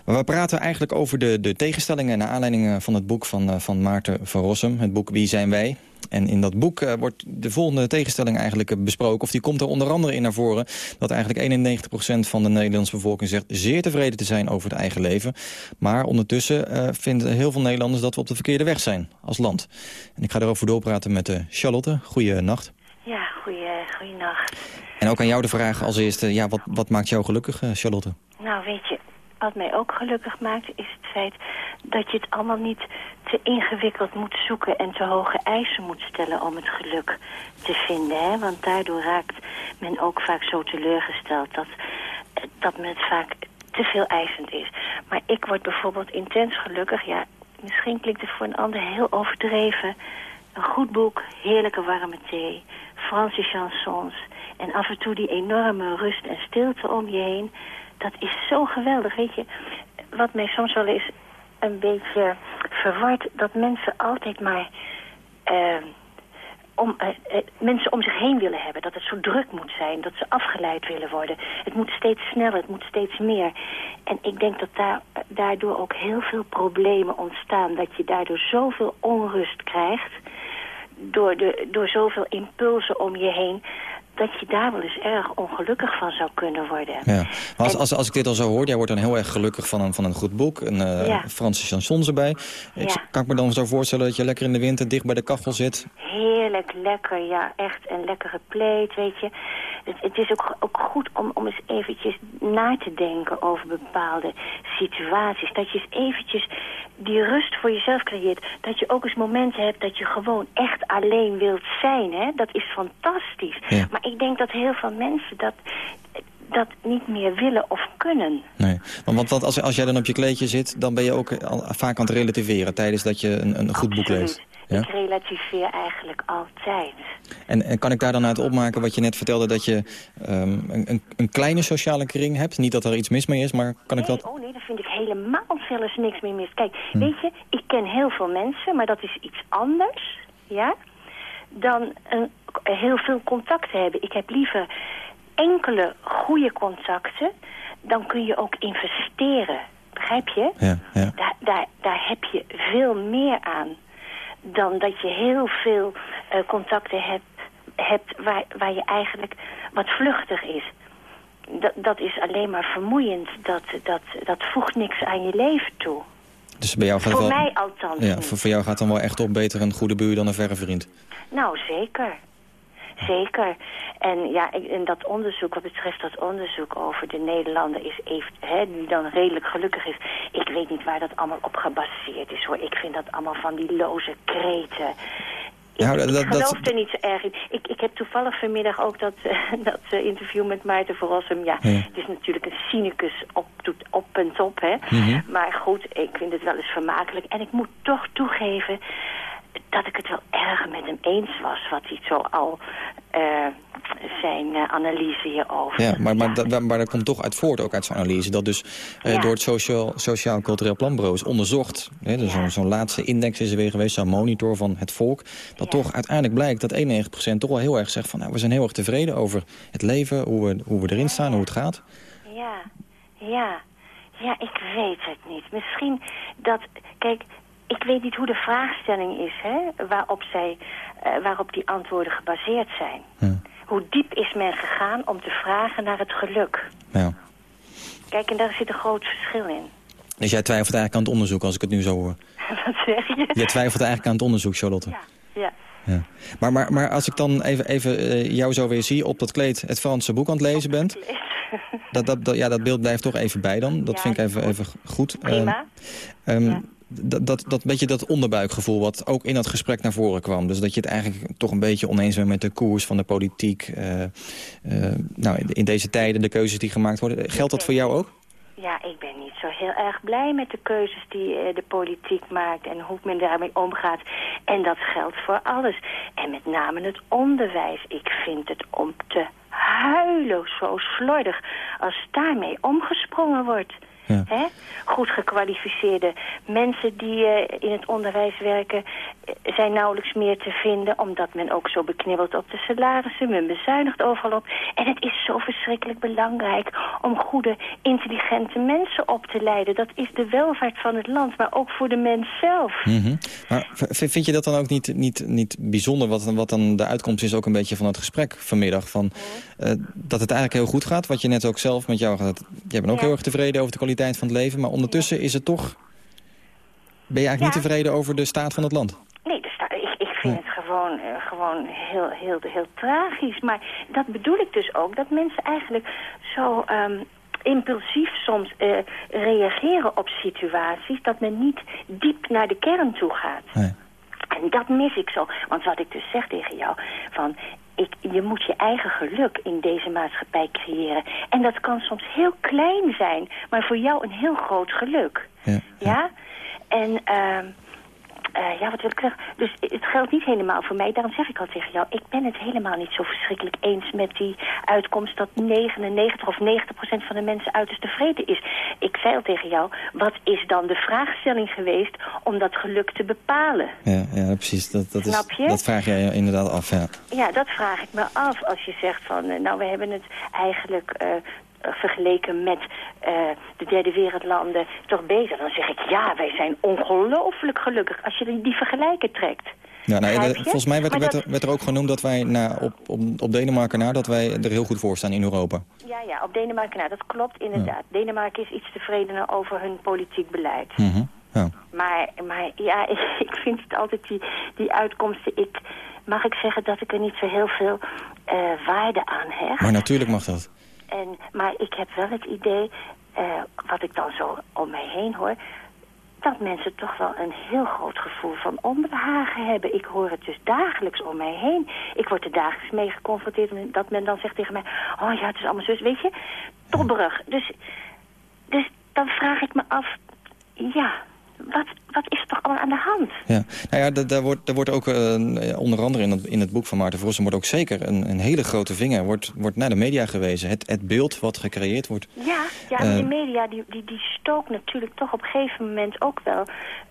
Maar we praten eigenlijk over de, de tegenstellingen... naar aanleiding eh, van het boek van, eh, van Maarten van Rossum. Het boek Wie zijn wij? En in dat boek eh, wordt de volgende tegenstelling eigenlijk besproken. Of die komt er onder andere in naar voren. Dat eigenlijk 91% van de Nederlandse bevolking zegt... zeer tevreden te zijn over het eigen leven. Maar ondertussen vinden heel veel Nederlanders... dat we op de verkeerde weg zijn als land. En ik ga erover doorpraten met eh, Charlotte. Goeienacht. Ja, goeie, goeienacht. En ook aan jou de vraag als eerste, ja, wat, wat maakt jou gelukkig, eh, Charlotte? Nou, weet je, wat mij ook gelukkig maakt... is het feit dat je het allemaal niet te ingewikkeld moet zoeken... en te hoge eisen moet stellen om het geluk te vinden. Hè? Want daardoor raakt men ook vaak zo teleurgesteld... dat, dat men het vaak te veel eisend is. Maar ik word bijvoorbeeld intens gelukkig... ja, misschien klinkt het voor een ander heel overdreven... Een goed boek, heerlijke warme thee, Franse chansons... en af en toe die enorme rust en stilte om je heen. Dat is zo geweldig, weet je. Wat mij soms wel eens een beetje verward... dat mensen altijd maar... eh, om, eh, eh, mensen om zich heen willen hebben. Dat het zo druk moet zijn. Dat ze afgeleid willen worden. Het moet steeds sneller. Het moet steeds meer. En ik denk dat daar, daardoor ook heel veel problemen ontstaan. Dat je daardoor zoveel onrust krijgt. Door, de, door zoveel impulsen om je heen. Dat je daar wel eens erg ongelukkig van zou kunnen worden. Ja. Maar als, als, als ik dit al zo hoor, jij wordt dan heel erg gelukkig van een, van een goed boek. Een Ja. Franse chansons erbij. Ik, Ja. kan ik me dan zo voorstellen dat je lekker in de winter dicht bij de kachel zit? Heerlijk, lekker, ja, echt een lekkere pleet, weet je. Het, het is ook, ook goed om, om eens eventjes na te denken over bepaalde situaties. Dat je eens eventjes die rust voor jezelf creëert. Dat je ook eens momenten hebt dat je gewoon echt alleen wilt zijn, hè. Dat is fantastisch. Ja. Maar ik denk dat heel veel mensen dat, dat niet meer willen of kunnen. Nee. Want, want, als, als jij dan op je kleedje zit, dan ben je ook al, vaak aan het relativeren... tijdens dat je een, een goed boek leest. Ja? Ik relativeer eigenlijk altijd. En, en kan ik daar dan uit opmaken wat je net vertelde... dat je ehm, een, een, een kleine sociale kring hebt? Niet dat er iets mis mee is, maar kan ik dat... Oh nee, daar vind ik helemaal zelfs niks meer mis. Kijk, Hm. weet je, ik ken heel veel mensen, maar dat is iets anders, ja, dan een, heel veel contacten hebben. Ik heb liever enkele goede contacten, dan kun je ook investeren. Begrijp je? Ja, ja. Daar, daar, daar heb je veel meer aan dan dat je heel veel eh, contacten hebt, hebt waar, waar je eigenlijk wat vluchtig is. Dat, dat is alleen maar vermoeiend. Dat, dat, dat voegt niks aan je leven toe. Dus bij jou gaat het Voor wel... mij althans Ja, voor, voor jou gaat dan wel echt op beter een goede buur dan een verre vriend. Nou, zeker. Zeker. En ja, ik- en dat onderzoek, wat betreft dat onderzoek over de Nederlander is even, hè, die dan redelijk gelukkig is. Ik weet niet waar dat allemaal op gebaseerd is hoor. Ik vind dat allemaal van die loze kreten. Ja, dat, ik geloof er niet zo erg in. Ik, ik heb toevallig vanmiddag ook dat, eh, dat eh, interview met Maarten Verrossum. Ja, Ja. het is natuurlijk een cynicus op, op en top, hè. Mhm. Maar goed, ik vind het wel eens vermakelijk. En ik moet toch toegeven dat ik het wel erg met hem eens was... wat hij zo al eh, zijn eh, analyse hierover. Ja, maar, maar, dat- maar dat komt toch uit voort, ook uit zijn analyse... dat dus eh, Ja. door het Sociaal, Sociaal Cultureel Planbureau is onderzocht... Hè, dus zo'n zo'n laatste index is er weer geweest, zo'n monitor van het volk... dat toch uiteindelijk blijkt dat 91% toch wel heel erg zegt van... Nou, we zijn heel erg tevreden over het leven, hoe we, hoe we erin staan, hoe het gaat. Ja, ja. Ja, ik weet het niet. Misschien dat... Kijk, ik weet niet hoe de vraagstelling is, hè, waarop, zij, eh, waarop die antwoorden gebaseerd zijn. Hoe diep is men gegaan om te vragen naar het geluk? Ja. Kijk, en daar zit een groot verschil in. Dus jij twijfelt eigenlijk aan het onderzoek, als ik het nu zo hoor. Wat zeg je? Jij twijfelt eigenlijk aan het onderzoek, Charlotte. Ja. Ja. Maar, maar, maar als ik dan even, even eh, jou zo weer zie op dat kleed het Franse boek aan het lezen bent... Dat, dat, dat, ja, dat beeld blijft toch even bij dan. Dat Ja, vind ik even, even goed. Prima. Ehm, ehm, dat, dat, dat beetje dat onderbuikgevoel wat ook in dat gesprek naar voren kwam. Dus dat je het eigenlijk toch een beetje oneens bent met de koers van de politiek. eh, eh, nou, in, deze tijden, de keuzes die gemaakt worden. Geldt dat voor jou ook? Ja, ik ben niet zo heel erg blij met de keuzes die eh, de politiek maakt en hoe men daarmee omgaat. En dat geldt voor alles. En met name het onderwijs. Ik vind het om te huilen zo slordig als daarmee omgesprongen wordt. Ja. Hè? Goed gekwalificeerde mensen die eh, in het onderwijs werken... eh, zijn nauwelijks meer te vinden... omdat men ook zo beknibbelt op de salarissen. Men bezuinigt overal op. En het is zo verschrikkelijk belangrijk... om goede, intelligente mensen op te leiden. Dat is de welvaart van het land, maar ook voor de mens zelf. Mhm. Maar vind je dat dan ook niet, niet, niet bijzonder... Wat, dan- wat dan de uitkomst is ook een beetje van het gesprek vanmiddag? Van, eh, dat het eigenlijk heel goed gaat, wat je net ook zelf met jou gaat... Jij bent ook Ja. heel erg tevreden over de kwaliteit van het leven... maar ondertussen is het toch... Ben je eigenlijk niet tevreden over de staat van het land? Nee, daar- ik, ik vind het gewoon, eh, gewoon heel, heel, heel tragisch. Maar dat bedoel ik dus ook, dat mensen eigenlijk zo ehm, impulsief soms eh, reageren op situaties... dat men niet diep naar de kern toe gaat. En dat mis ik zo. Want wat ik dus zeg tegen jou, van... Ik, je moet je eigen geluk in deze maatschappij creëren. En dat kan soms heel klein zijn, maar voor jou een heel groot geluk. Ja. Ja? En, ehm, eh, ja, wat wil ik zeggen? Dus het geldt niet helemaal voor mij. Daarom zeg ik al tegen jou, ik ben het helemaal niet zo verschrikkelijk eens met die uitkomst dat 99 of 90 procent van de mensen uiterst tevreden is. Ik zei al tegen jou, wat is dan de vraagstelling geweest om dat geluk te bepalen? Ja, ja precies. Dat, dat, Snap je? dat vraag jij je inderdaad af, ja. Ja, dat vraag ik me af als je zegt van, eh, nou we hebben het eigenlijk eh, vergeleken met eh, de derde wereldlanden toch beter. Dan zeg ik, ja, wij zijn ongelooflijk gelukkig als je die, die vergelijken trekt. Ja, nou, de- je? volgens mij werd, werd, dat- er, werd er ook genoemd dat wij na, op, op, op Denemarken na, dat wij er heel goed voor staan in Europa. Ja, ja, op Denemarken, nou, dat klopt inderdaad. Denemarken is iets tevredener over hun politiek beleid. Mhm. Ja. Maar, maar ja, ik vind het altijd die, die uitkomsten. Ik, mag ik zeggen dat ik er niet zo heel veel eh, waarde aan hecht. Maar natuurlijk mag dat. En, maar ik heb wel het idee, eh, wat ik dan zo om mij heen hoor... dat mensen toch wel een heel groot gevoel van onbehagen hebben. Ik hoor het dus dagelijks om mij heen. Ik word er dagelijks mee geconfronteerd dat men dan zegt tegen mij... oh ja, het is allemaal zus, weet je, tobberig. Dus, dus dan vraag ik me af, ja, wat, wat is er toch allemaal aan de hand? Ja. Nou ja, da- daar wordt, daar wordt ook eh, onder andere in het, in het boek van Maarten Vossen... wordt ook zeker een, een hele grote vinger wordt, wordt naar de media gewezen. Het, het beeld wat gecreëerd wordt. Ja, ja en Eh, die media die, die, die stookt natuurlijk toch op een gegeven moment ook wel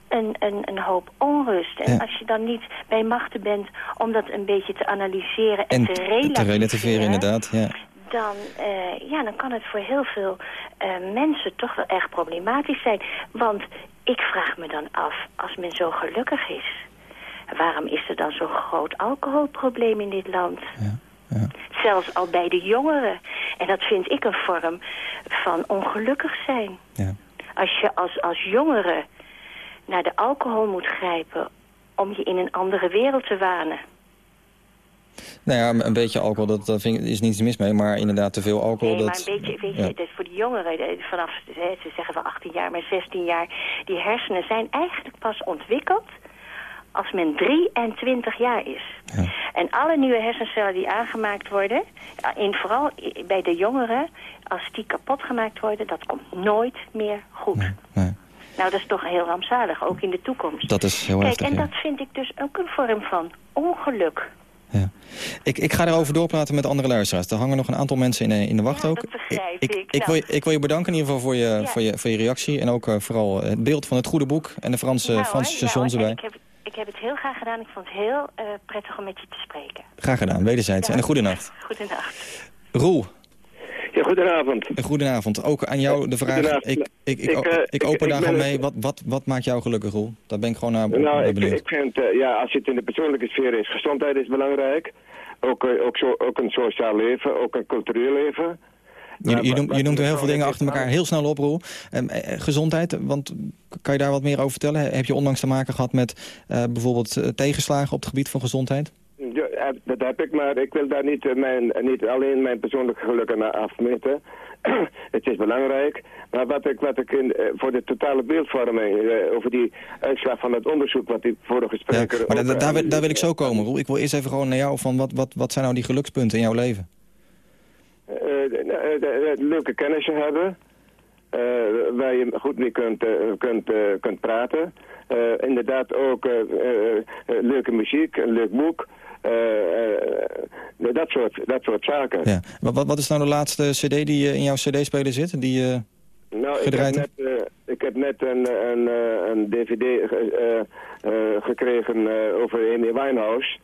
een, een, een hoop onrust. En Ja. als je dan niet bij machten bent om dat een beetje te analyseren en, En te te relativeren... relativeren, inderdaad. Ja. Dan, eh, ja, dan kan het voor heel veel mensen toch wel erg problematisch zijn. Want ik vraag me dan af, als men zo gelukkig is... waarom is er dan zo'n groot alcoholprobleem in dit land? Zelfs al bij de jongeren. En dat vind ik een vorm van ongelukkig zijn. Ja. Als je als, als jongere naar de alcohol moet grijpen... om je in een andere wereld te wanen... Nou ja, een beetje alcohol, dat, dat vind ik, is niets mis mee. Maar inderdaad, te veel alcohol... Nee, maar dat, een beetje, weet je, ja. dat is voor de jongeren, eh, vanaf, hè, ze zeggen wel 18 jaar, maar 16 jaar, die hersenen zijn eigenlijk pas ontwikkeld als men 23 jaar is. En alle nieuwe hersencellen die aangemaakt worden, ja, in, vooral bij de jongeren, als die kapot gemaakt worden, dat komt nooit meer goed. Nou, dat is toch heel rampzalig, ook in de toekomst. Dat is heel Kijk, heftig, en ja. dat vind ik dus ook een vorm van ongeluk. Ik, ik ga erover doorpraten met andere luisteraars. Er hangen nog een aantal mensen in, de- in de wacht ook. Ik, ik. ik, wil, je- ik wil je bedanken in ieder geval voor je, voor je, voor je reactie. En ook eh, vooral het beeld van het goede boek en de Franse, nou, Franse stations ja, erbij. Ik heb, ik heb het heel graag gedaan. Ik vond het heel eh, prettig om met je te spreken. Graag gedaan, wederzijds. Ja. En een goede nacht. Goedenacht. Roel. Ja, goedenavond. Een goedenavond. Ook aan jou de vraag. Ik, ik, ik, Ik, eh, ik open daar gewoon mee. Wat, wat, wat maakt jou gelukkig, Roel? Daar ben ik gewoon naar, Nou, naar ik, benieuwd. ik vind, eh, ja, als het in de persoonlijke sfeer is, gezondheid is belangrijk. Ook, eh, ook, zo, ook een sociaal leven, ook een cultureel leven. Je, je, noemt, je noemt er heel veel dingen achter elkaar heel snel op, Roel. Ehm, eh, eh, gezondheid, want kan je daar wat meer over vertellen? Heb je onlangs te maken gehad met eh, bijvoorbeeld eh, tegenslagen op het gebied van gezondheid? Ja, eh, dat heb ik, maar ik wil daar niet, eh, mijn, niet alleen mijn persoonlijke geluk aan afmeten. het is belangrijk. Maar wat ik, wat ik in, eh, voor de totale beeldvorming, eh, over die uitslag van het onderzoek wat die vorige spreker... Maar ook, da- eh, daar, wil- daar wil ik zo komen, Roel. Ik wil eerst even gewoon naar jou van wat, wat, wat zijn nou die gelukspunten in jouw leven? eh, eh, eh, eh, leuke kennissen hebben. eh, waar je goed mee kunt, eh, kunt, eh, kunt praten. Eh, inderdaad ook eh, eh, eh, leuke muziek, een leuk boek. Eh, eh, dat, soort, dat soort zaken. Ja. Wat, wat, wat is nou de laatste cd die eh, in jouw cd-speler zit? Die, eh, Nou, ik heb, net, eh, ik heb net een, een, eh, een dvd ge- eh, eh, gekregen eh, over Amy Winehouse.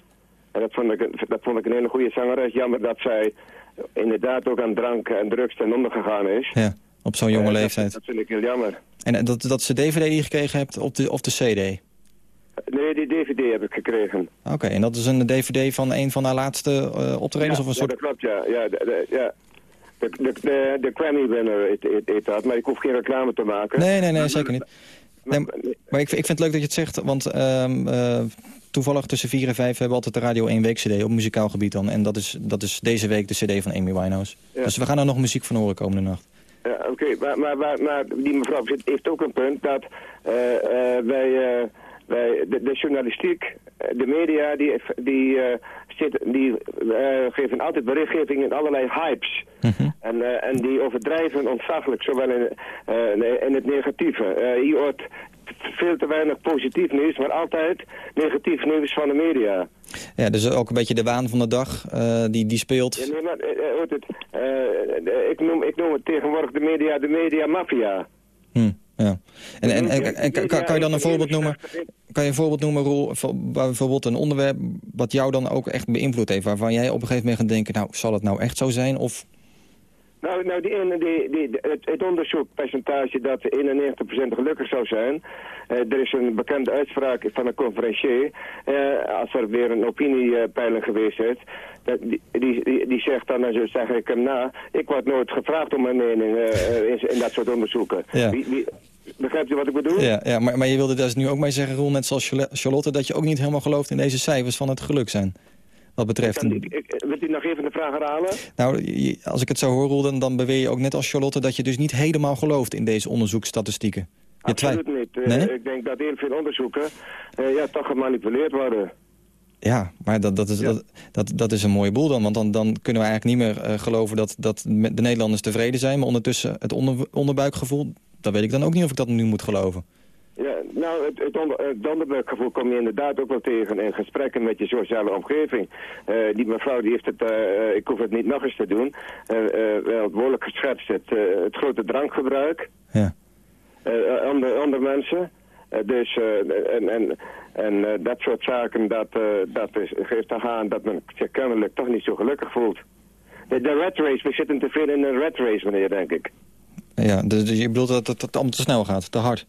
En dat vond, ik, een- dat vond ik een hele goede zangeres. Jammer dat zij inderdaad ook aan drank en drugs ten onder gegaan is. ja, op zo'n jonge Eh, dat- leeftijd. Dat, vind ik heel jammer. En eh, dat, dat is de DVD die je gekregen hebt op de, of de CD? Nee, die dvd heb ik gekregen. Oké, en dat is een DVD van een van haar laatste eh, optredens? ja, of een ja, soort... dat klopt, ja. ja, de, de- ja. De, de, de, de Grammy winner heet, dat, maar ik hoef geen reclame te maken. Nee, nee, nee, zeker niet. Nee, maar ik, ik vind het leuk dat je het zegt, want ehm, eh, toevallig tussen 4 en 5 hebben we altijd de Radio 1 Week CD op muzikaal gebied dan. En dat is, dat is deze week de CD van Amy Winehouse. Ja. Dus we gaan er nog muziek van horen komende nacht. Ja, oké, maar, maar, maar, maar die mevrouw heeft ook een punt dat eh, wij, wij de, de journalistiek, eh, de media, die, die, eh, zit, die eh, geven altijd berichtgeving in allerlei hypes. En, eh, en die overdrijven ontzaglijk, zowel in, eh, in het negatieve. Eh, je hoort veel te weinig positief nieuws, maar altijd negatief nieuws van de media. Ja, dus ook een beetje de waan van de dag eh, die, die speelt. Ja, nee, maar, eh, eh, hoort het, eh, ik, noem, ik noem het tegenwoordig de media, de media mafia. Ja. En, en, en, en kan, kan je dan een voorbeeld noemen? Kan je een voorbeeld noemen, Roel, bijvoorbeeld een onderwerp wat jou dan ook echt beïnvloed heeft, waarvan jij op een gegeven moment gaat denken, nou, zal het nou echt zo zijn? Of Nou, nou die, ene- die, die, het, het onderzoekpercentage dat 91% gelukkig zou zijn. eh, er is een bekende uitspraak van een conferencier. eh, als er weer een opiniepeiling geweest is. Dat, die, die, die, zegt dan, en zo zeg ik hem na. Ik word nooit gevraagd om mijn mening eh, in, in dat soort onderzoeken. Ja. Wie, wie, begrijpt u wat ik bedoel? Ja, ja maar, maar je wilde dus nu ook mee zeggen, Roel, net zoals Charlotte... dat je ook niet helemaal gelooft in deze cijfers van het geluk zijn. Wat betreft... Ik, ik, wilt u nog even de vraag herhalen? Nou, als ik het zo hoor, Roel, dan, dan beweer je ook net als Charlotte... dat je dus niet helemaal gelooft in deze onderzoeksstatistieken. Je Absoluut niet. Eh? Ik denk dat heel veel onderzoeken eh, ja, toch gemanipuleerd worden. Ja, maar dat, dat, is, dat, dat, dat is een mooie boel dan. Want dan, dan kunnen we eigenlijk niet meer eh, geloven dat, dat de Nederlanders tevreden zijn. Maar ondertussen het onder, onderbuikgevoel, dat weet ik dan ook niet of ik dat nu moet geloven. Ja, nou, het, het, onder, het kom je inderdaad ook wel tegen in gesprekken met je sociale omgeving. Eh, die mevrouw die heeft het, eh, ik hoef het niet nog eens te doen, eh, wel behoorlijk geschetst. Het, het grote drankgebruik Ja. onder, onder mensen. Dus, en, en, en dat soort zaken, dat, dat is, geeft toch aan dat men zich kennelijk toch niet zo gelukkig voelt. De, de red race, we zitten te veel in een red race, meneer, denk ik. Ja, dus dus je bedoelt dat het, allemaal te snel gaat, te hard.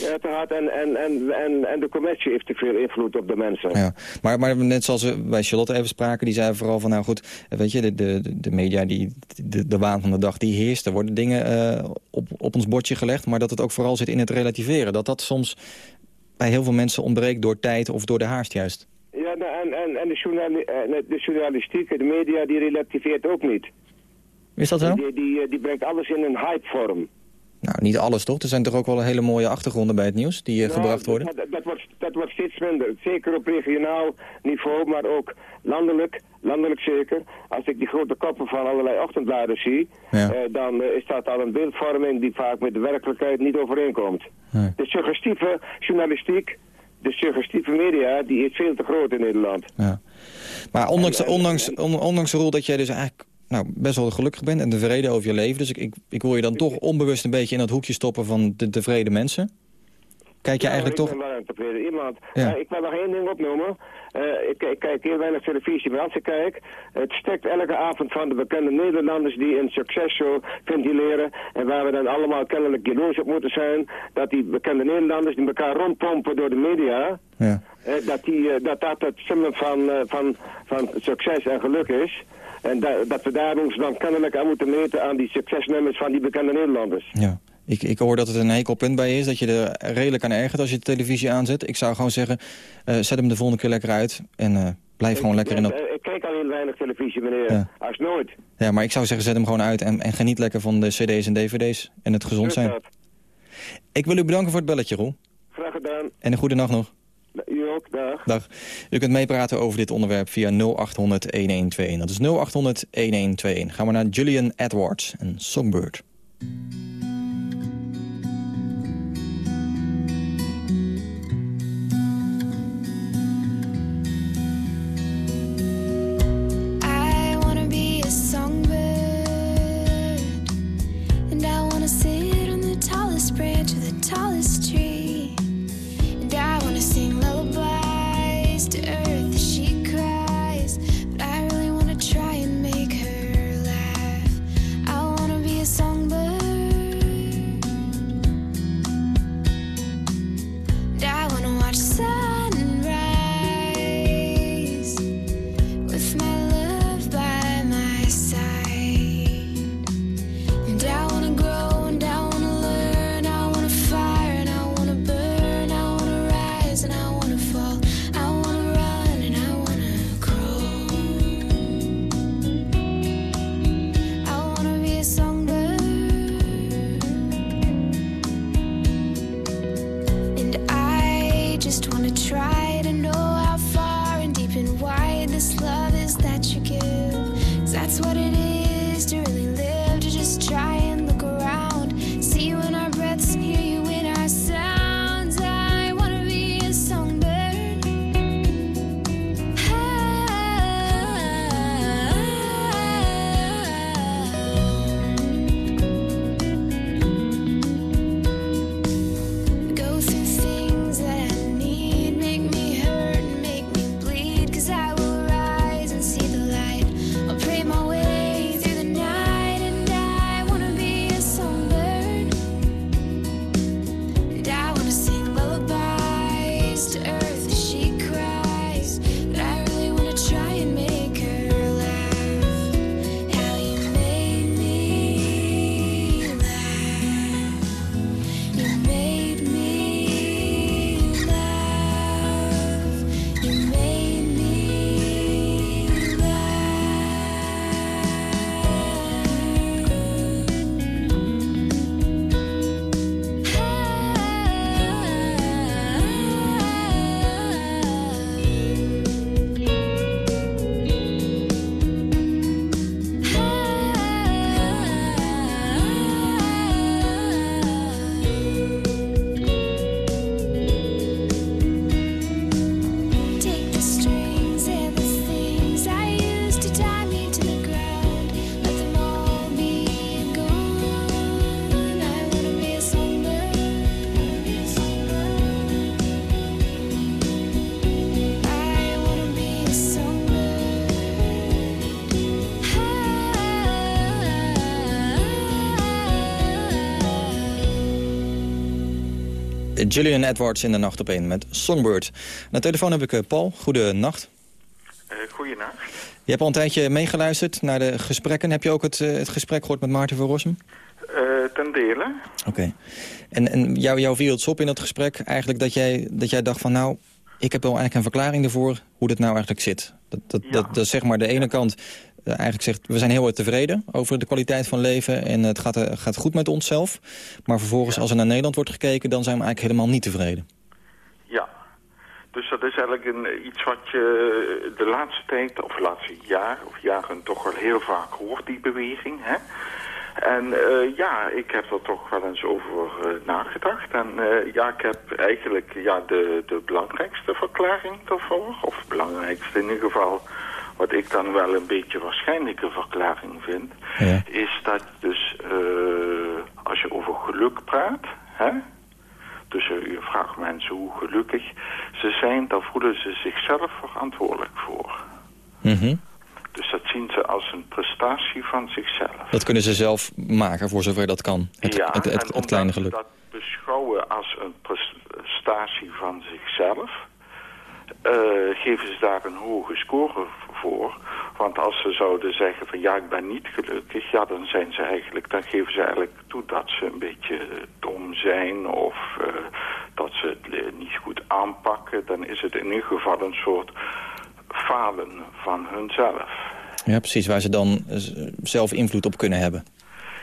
Ja, te hard en, en, en, en, en de commercie heeft te veel invloed op de mensen. Ja. Maar, maar net zoals we bij Charlotte even spraken, die zei vooral van... nou goed, weet je, de, de, de media, die, de, de waan van de dag, die heerst. Er worden dingen eh, op, op ons bordje gelegd, maar dat het ook vooral zit in het relativeren. Dat dat soms bij heel veel mensen ontbreekt door tijd of door de haast juist. Ja, nou, en, en, en de, journali eh, de journalistiek, de media, die relativeert ook niet. Is dat zo? Die, die, eh, die brengt alles in een hypevorm. Nou, niet alles toch? Er zijn toch ook wel hele mooie achtergronden bij het nieuws die eh, Nou, gebracht worden? Dat, dat, wordt, dat wordt steeds minder. Zeker op regionaal niveau, maar ook landelijk. Landelijk zeker. Als ik die grote koppen van allerlei ochtendbladen zie... Ja. eh, dan is dat al een beeldvorming die vaak met de werkelijkheid niet overeenkomt. Nee. De suggestieve journalistiek, de suggestieve media, die is veel te groot in Nederland. Ja. Maar ondanks, ondanks, on- ondanks de rol dat jij dus eigenlijk nou, best wel gelukkig bent en tevreden over je leven... dus ik, ik, ik wil je dan toch onbewust een beetje in dat hoekje stoppen van de tevreden mensen. Kijk je Ja, eigenlijk ik toch... ben wel een tevreden iemand. Ja. Eh, ik wil nog één ding opnoemen. Eh, ik, ik kijk heel weinig televisie, maar als ik kijk... het stekt elke avond van de bekende Nederlanders die een successhow ventileren... en waar we dan allemaal kennelijk jaloers op moeten zijn... dat die bekende Nederlanders die elkaar rondpompen door de media... Ja. eh, dat, die, dat dat het symbool van, van, van succes en geluk is... En da- dat we daar ons dan kennelijk aan moeten meten aan die succesnummers van die bekende Nederlanders. Ja. Ik, ik hoor dat het een hekel punt bij je is, dat je er redelijk aan ergert als je de televisie aanzet. Ik zou gewoon zeggen, eh, zet hem de volgende keer lekker uit en eh, blijf gewoon lekker in dat... eh, ik kijk al heel weinig televisie, meneer. Ja. Als nooit. Ja, maar ik zou zeggen, zet hem gewoon uit en, en geniet lekker van de cd's en dvd's en het gezond zijn. Ik wil u bedanken voor het belletje, Roel. Graag gedaan. En een goede nacht nog. Dag. U kunt meepraten over dit onderwerp via 0800-1121. Dat is 0800-1121. Gaan we naar Julian Edwards en Songbird. Julian Edwards in de nacht op één met Songbird. Aan de telefoon heb ik uh, Paul. Goedenacht. Uh, goedenacht. Je hebt al een tijdje meegeluisterd naar de gesprekken. Heb je ook het, het gesprek gehoord met Maarten van Rossum? ten dele. Oké. En, en jou, jou viel het op in dat gesprek eigenlijk dat jij, dat jij dacht van... nou, ik heb wel eigenlijk een verklaring ervoor hoe dit nou eigenlijk zit. Dat, dat, dat, dat zeg maar de ene kant uh, eigenlijk zegt... we zijn heel erg tevreden over de kwaliteit van leven... en het gaat, uh, gaat goed met onszelf. Maar vervolgens als er naar Nederland wordt gekeken... dan zijn we eigenlijk helemaal niet tevreden. Ja. Dus dat is eigenlijk een, iets wat je de laatste tijd... of de laatste jaar of jaren toch wel heel vaak hoort, die beweging. Hè? En uh, ja, ik heb er toch wel eens over uh, nagedacht. En uh, ja, ik heb eigenlijk ja, de, de belangrijkste verklaring daarvoor. Of belangrijkste in ieder geval, wat ik dan wel een beetje waarschijnlijke verklaring vind. Ja. Is dat dus, als je over geluk praat... Hè, dus je vraagt mensen hoe gelukkig ze zijn, dan voelen ze zichzelf verantwoordelijk voor. Mm dus dat zien ze als een prestatie van zichzelf. Dat kunnen ze zelf maken, voor zover dat kan. Het, ja, het, het, het kleine geluk. dat beschouwen als een prestatie van zichzelf... Uh, geven ze daar een hoge score voor. Want als ze zouden zeggen van ja, ik ben niet gelukkig... ja, dan zijn ze eigenlijk, dan geven ze eigenlijk toe dat ze een beetje dom zijn... of uh, dat ze het niet goed aanpakken. Dan is het in ieder geval een soort falen van hunzelf. Ja, precies, waar ze dan zelf invloed op kunnen hebben.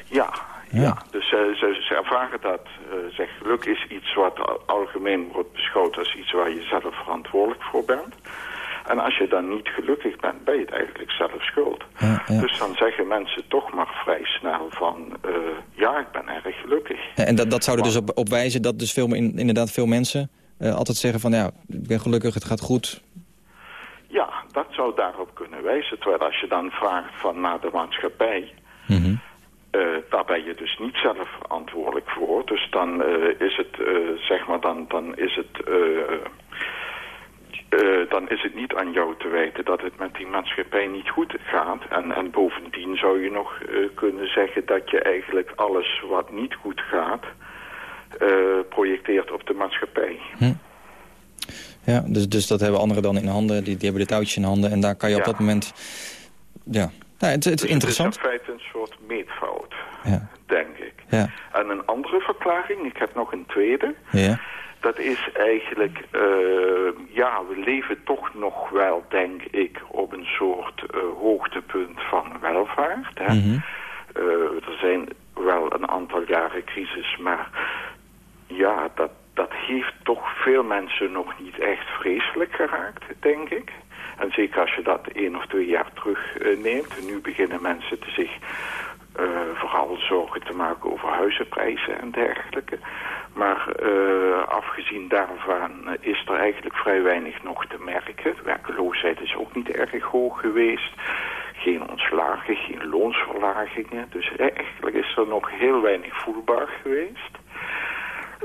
Ja, ja. ja. dus uh, ze, ze ervaren dat. Uh, zeg, geluk is iets wat algemeen wordt beschouwd als iets waar je zelf verantwoordelijk voor bent. En als je dan niet gelukkig bent, ben je het eigenlijk zelf schuld. Ja, ja. Dus dan zeggen mensen toch maar vrij snel van... Uh, ja, ik ben erg gelukkig. En dat, dat zou er dus op, op wijzen dat dus veel, inderdaad veel mensen altijd zeggen van... ja, ik ben gelukkig, het gaat goed, ja, dat zou daarop kunnen wijzen. Terwijl als je dan vraagt van naar de maatschappij... Mm -hmm. uh, daar ben je dus niet zelf verantwoordelijk voor. Dus dan uh, is het, uh, zeg maar, dan, dan is het... dan is het niet aan jou te weten dat het met die maatschappij niet goed gaat. En, en bovendien zou je nog kunnen zeggen dat je eigenlijk alles wat niet goed gaat... projecteert op de maatschappij. Hm. Ja, dus, dus dat hebben anderen dan in handen. Die, die hebben de touwtjes in handen. En daar kan je ja. op dat moment... Ja, nou, het, het is dus interessant. Het is in feite een soort meetfout, ja. denk ik. Ja. En een andere verklaring, ik heb nog een tweede. Ja. Dat is eigenlijk, uh, ja, we leven toch nog wel, denk ik, op een soort uh, hoogtepunt van welvaart. Hè? Mm -hmm. uh, er zijn wel een aantal jaren crisis, maar ja, dat, dat heeft toch veel mensen nog niet echt vreselijk geraakt, denk ik. En zeker als je dat één of twee jaar terug uh, neemt. Nu beginnen mensen te zich uh, vooral zorgen te maken over huizenprijzen en dergelijke. Maar uh, afgezien daarvan is er eigenlijk vrij weinig nog te merken. Werkeloosheid is ook niet erg hoog geweest. Geen ontslagen, geen loonsverlagingen. Dus eigenlijk is er nog heel weinig voelbaar geweest.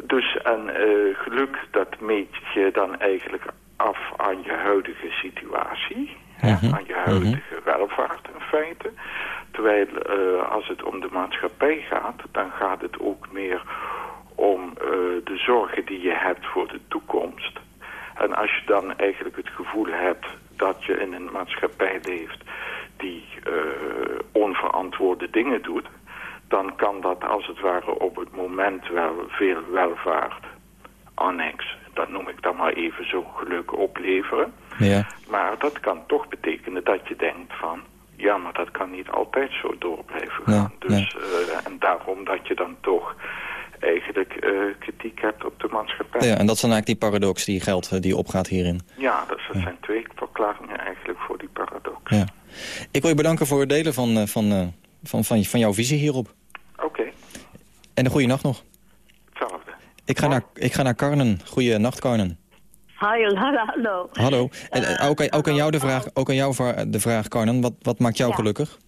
Dus en uh, geluk, dat meet je dan eigenlijk af aan je huidige situatie. -hmm. Aan je huidige -hmm. welvaart in feite. Terwijl uh, als het om de maatschappij gaat, dan gaat het ook meer om uh, de zorgen die je hebt voor de toekomst. En als je dan eigenlijk het gevoel hebt dat je in een maatschappij leeft die onverantwoorde dingen doet dan kan dat als het ware op het moment wel veel welvaart annex, dat noem ik dan maar even zo geluk opleveren. Ja. Maar dat kan toch betekenen dat je denkt van, ja, maar dat kan niet altijd zo door blijven gaan. Ja, dus, uh, en daarom dat je dan toch eigenlijk uh, kritiek hebt op de maatschappij. Ja, en dat is dan eigenlijk die paradox die geldt, die opgaat hierin. Ja, dus dat ja. zijn twee verklaringen eigenlijk voor die paradox. Ja. Ik wil je bedanken voor het delen van, van, van, van, van jouw visie hierop. En een goede nacht nog. Hetzelfde. Ik ga, naar, ik ga naar Carnen. Goeie nacht, Carnen. Hallo, hallo. Hallo. En, uh, ook, ook, aan jou de vraag, ook aan jou de vraag, Carnen. Wat, wat maakt jou ja. gelukkig?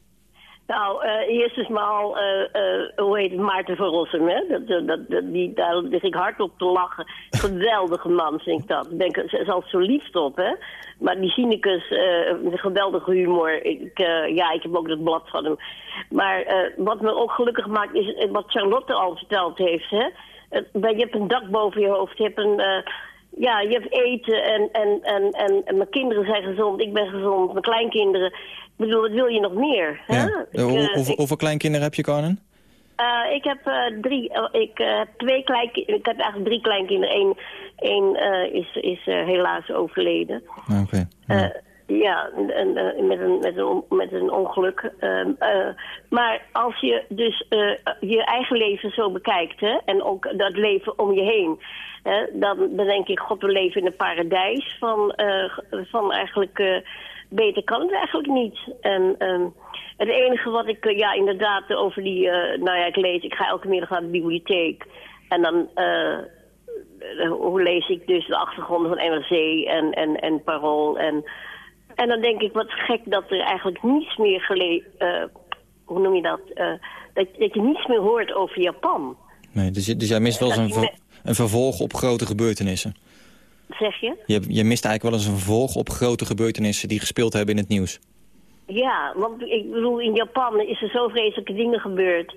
Nou, uh, eerst is maar al, uh, uh, hoe heet het, Maarten van Rossum, hè? Dat, dat, dat, die, daar lig ik hard op te lachen. Geweldige man, vind ik dat. Ik ben er zelfs zo lief op, hè? Maar die cynicus, een geweldige humor. Ik, ja, ik heb ook dat blad van hem. Maar wat me ook gelukkig maakt, is wat Charlotte al verteld heeft, hè? je hebt een dak boven je hoofd, je hebt een... eh, ja, je hebt eten en, en, en, en, en mijn kinderen zijn gezond, ik ben gezond, mijn kleinkinderen. Ik bedoel, wat wil je nog meer? Hè? Ja. Ik, Hoe- eh, hoeveel, ik- kleinkinderen heb je, Carmen? eh, ik heb eh, drie, eh, ik eh, heb twee kleinkinderen, ik heb eigenlijk drie kleinkinderen. Eén één, eh, is, is eh, helaas overleden. Oké. Eh, ja, en, eh, met, een, met, een, ongeluk. Ehm, eh, maar als je dus eh, je eigen leven zo bekijkt, hè, en ook dat leven om je heen, hè, dan, denk ik, god, we leven in een paradijs van, van eigenlijk, beter kan het eigenlijk niet. En ehm, het enige wat ik, ja, inderdaad, over die, nou ja, ik lees, ik ga elke middag naar de bibliotheek. En dan, hoe lees ik dus de achtergronden van NRC en, en, en Parool. En, en dan denk ik, wat gek dat er eigenlijk niets meer gele eh, hoe noem je dat? Eh, dat? Dat je niets meer hoort over Japan. Nee, dus, dus jij mist wel eens een, vervolg op grote gebeurtenissen. Zeg je? Je, je mist eigenlijk wel eens een vervolg op grote gebeurtenissen die gespeeld hebben in het nieuws. Ja, want ik bedoel, in Japan is er zo vreselijke dingen gebeurd.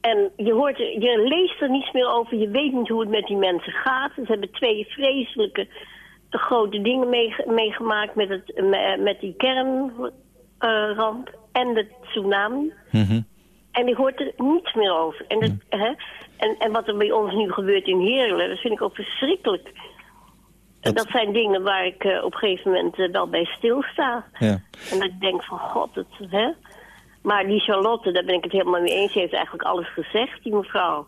En je, hoort, je leest er niets meer over, je weet niet hoe het met die mensen gaat. Ze hebben twee vreselijke eh, grote dingen meege- meegemaakt met, het, me- met die kernramp en de tsunami. En je hoort er niets meer over. En, dat, hè? En, en wat er bij ons nu gebeurt in Heerlen, dat vind ik ook verschrikkelijk. En dat zijn dingen waar ik eh, op een gegeven moment eh, wel bij stilsta. Ja. En dat ik denk van, god, het, hè? Maar die Charlotte, daar ben ik het helemaal mee eens. Ze heeft eigenlijk alles gezegd, die mevrouw.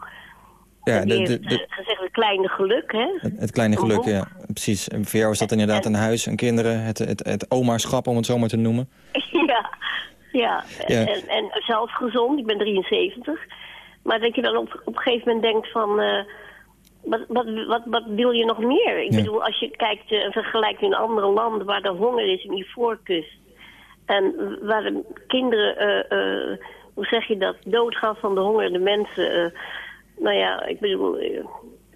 Ja, de, de, de- gezegd het kleine geluk, hè? het, het kleine geluk, ja, precies. En voor jou is dat inderdaad een huis, een kinderen, het, het, het omaschap, om het zo maar te noemen. ja, ja. Ja. En, en zelf gezond, ik ben 73. Maar dat je dan op, op een gegeven moment denkt van... eh, wat, wat, wat, wat wil je nog meer? Ik Ja. bedoel, als je kijkt eh, en vergelijkt in andere landen... waar er honger is in die voorkust... en waar de kinderen, eh, hoe zeg je dat, doodgaan van de honger... de mensen, nou ja, ik bedoel... eh,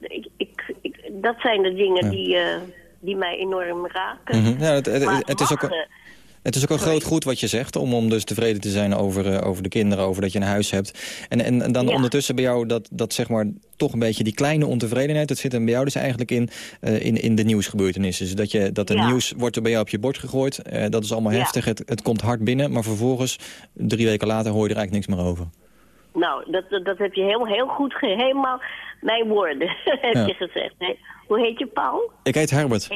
ik, ik, ik, dat zijn de dingen Ja. die, eh, die mij enorm raken. Mhm. Ja, het, het, is ook, wachten- het is ook een groot goed wat je zegt, om, om dus tevreden te zijn over, eh, over de kinderen, over dat je een huis hebt. En, en, en dan Ja. ondertussen bij jou dat, dat zeg maar toch een beetje die kleine ontevredenheid, dat zit hem bij jou dus eigenlijk in, in, in de nieuwsgebeurtenissen. Dus dat, je, dat er Ja. nieuws wordt er bij jou op je bord gegooid, dat is allemaal Ja. heftig, het, het komt hard binnen, maar vervolgens, drie weken later, hoor je er eigenlijk niks meer over. Nou, dat, dat, heb je heel, heel goed, helemaal mijn woorden heb Ja. je gezegd. Hè? Hoe heet je, Paul? Ik heet Herbert.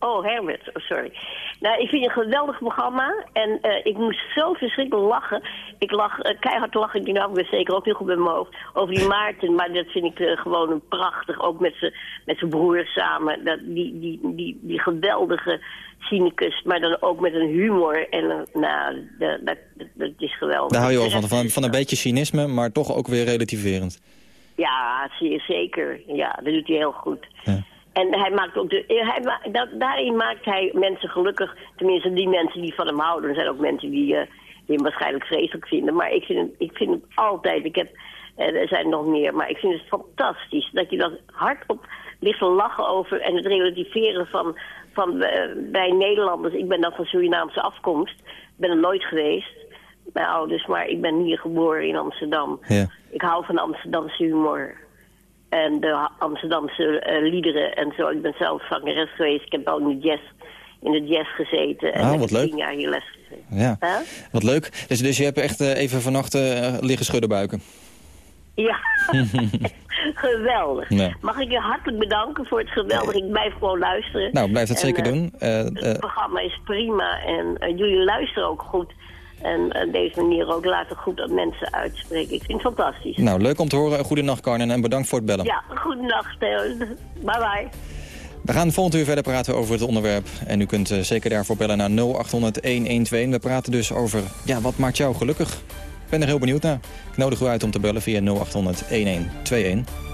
Oh, Herbert, oh, sorry. Nou, ik vind het een geweldig programma en eh, ik moest zo verschrikkelijk lachen. Ik lag eh, keihard lachen, ik nou, ik ben zeker ook heel goed bij mijn hoofd, over die Maarten. Maar dat vind ik eh, gewoon een prachtig, ook met zijn met zijn broer samen. Dat, die, die, die, die geweldige cynicus, maar dan ook met een humor. En nou, dat, dat, dat is geweldig. Daar hou je wel van, van, van een beetje cynisme, maar toch ook weer relativerend. Ja, zeker. Ja, dat doet hij heel goed. En hij maakt ook de, hij ma dat, daarin maakt hij mensen gelukkig. Tenminste, die mensen die van hem houden. Er zijn ook mensen die, eh, die hem waarschijnlijk vreselijk vinden. Maar ik vind, hem, ik vind hem altijd. Ik heb, eh, er zijn nog meer, maar ik vind het fantastisch dat je dat hardop ligt te lachen over. En het relativeren van, van eh, bij Nederlanders. Ik ben dan van Surinaamse afkomst. Ik ben er nooit geweest. Mijn ouders, maar ik ben hier geboren in Amsterdam. Ja. Ik hou van Amsterdamse humor. En de Amsterdamse eh, liederen en zo. Ik ben zelf zangeres geweest. Ik heb ook in de jazz, in de jazz gezeten. En Ah, wat leuk. tien jaar hier les gezeten. Ja, Huh? wat leuk. Dus, dus je hebt echt eh, even vannacht eh, liggen schudden buiken. Ja, geweldig. Ja. Mag ik je hartelijk bedanken voor het geweldig. Ik blijf gewoon luisteren. Nou, blijf dat En, zeker doen. Het programma is prima en jullie luisteren ook goed. En op deze manier ook laten goed dat mensen uitspreken. Ik vind het fantastisch. nou, leuk om te horen. Goedenacht, Carmen, en bedankt voor het bellen. Ja, goedenacht. Bye bye. We gaan volgend uur verder praten over het onderwerp. En u kunt eh, zeker daarvoor bellen naar 0800-1121. We praten dus over, ja, wat maakt jou gelukkig? Ik ben er heel benieuwd naar. Ik nodig u uit om te bellen via 0800-1121.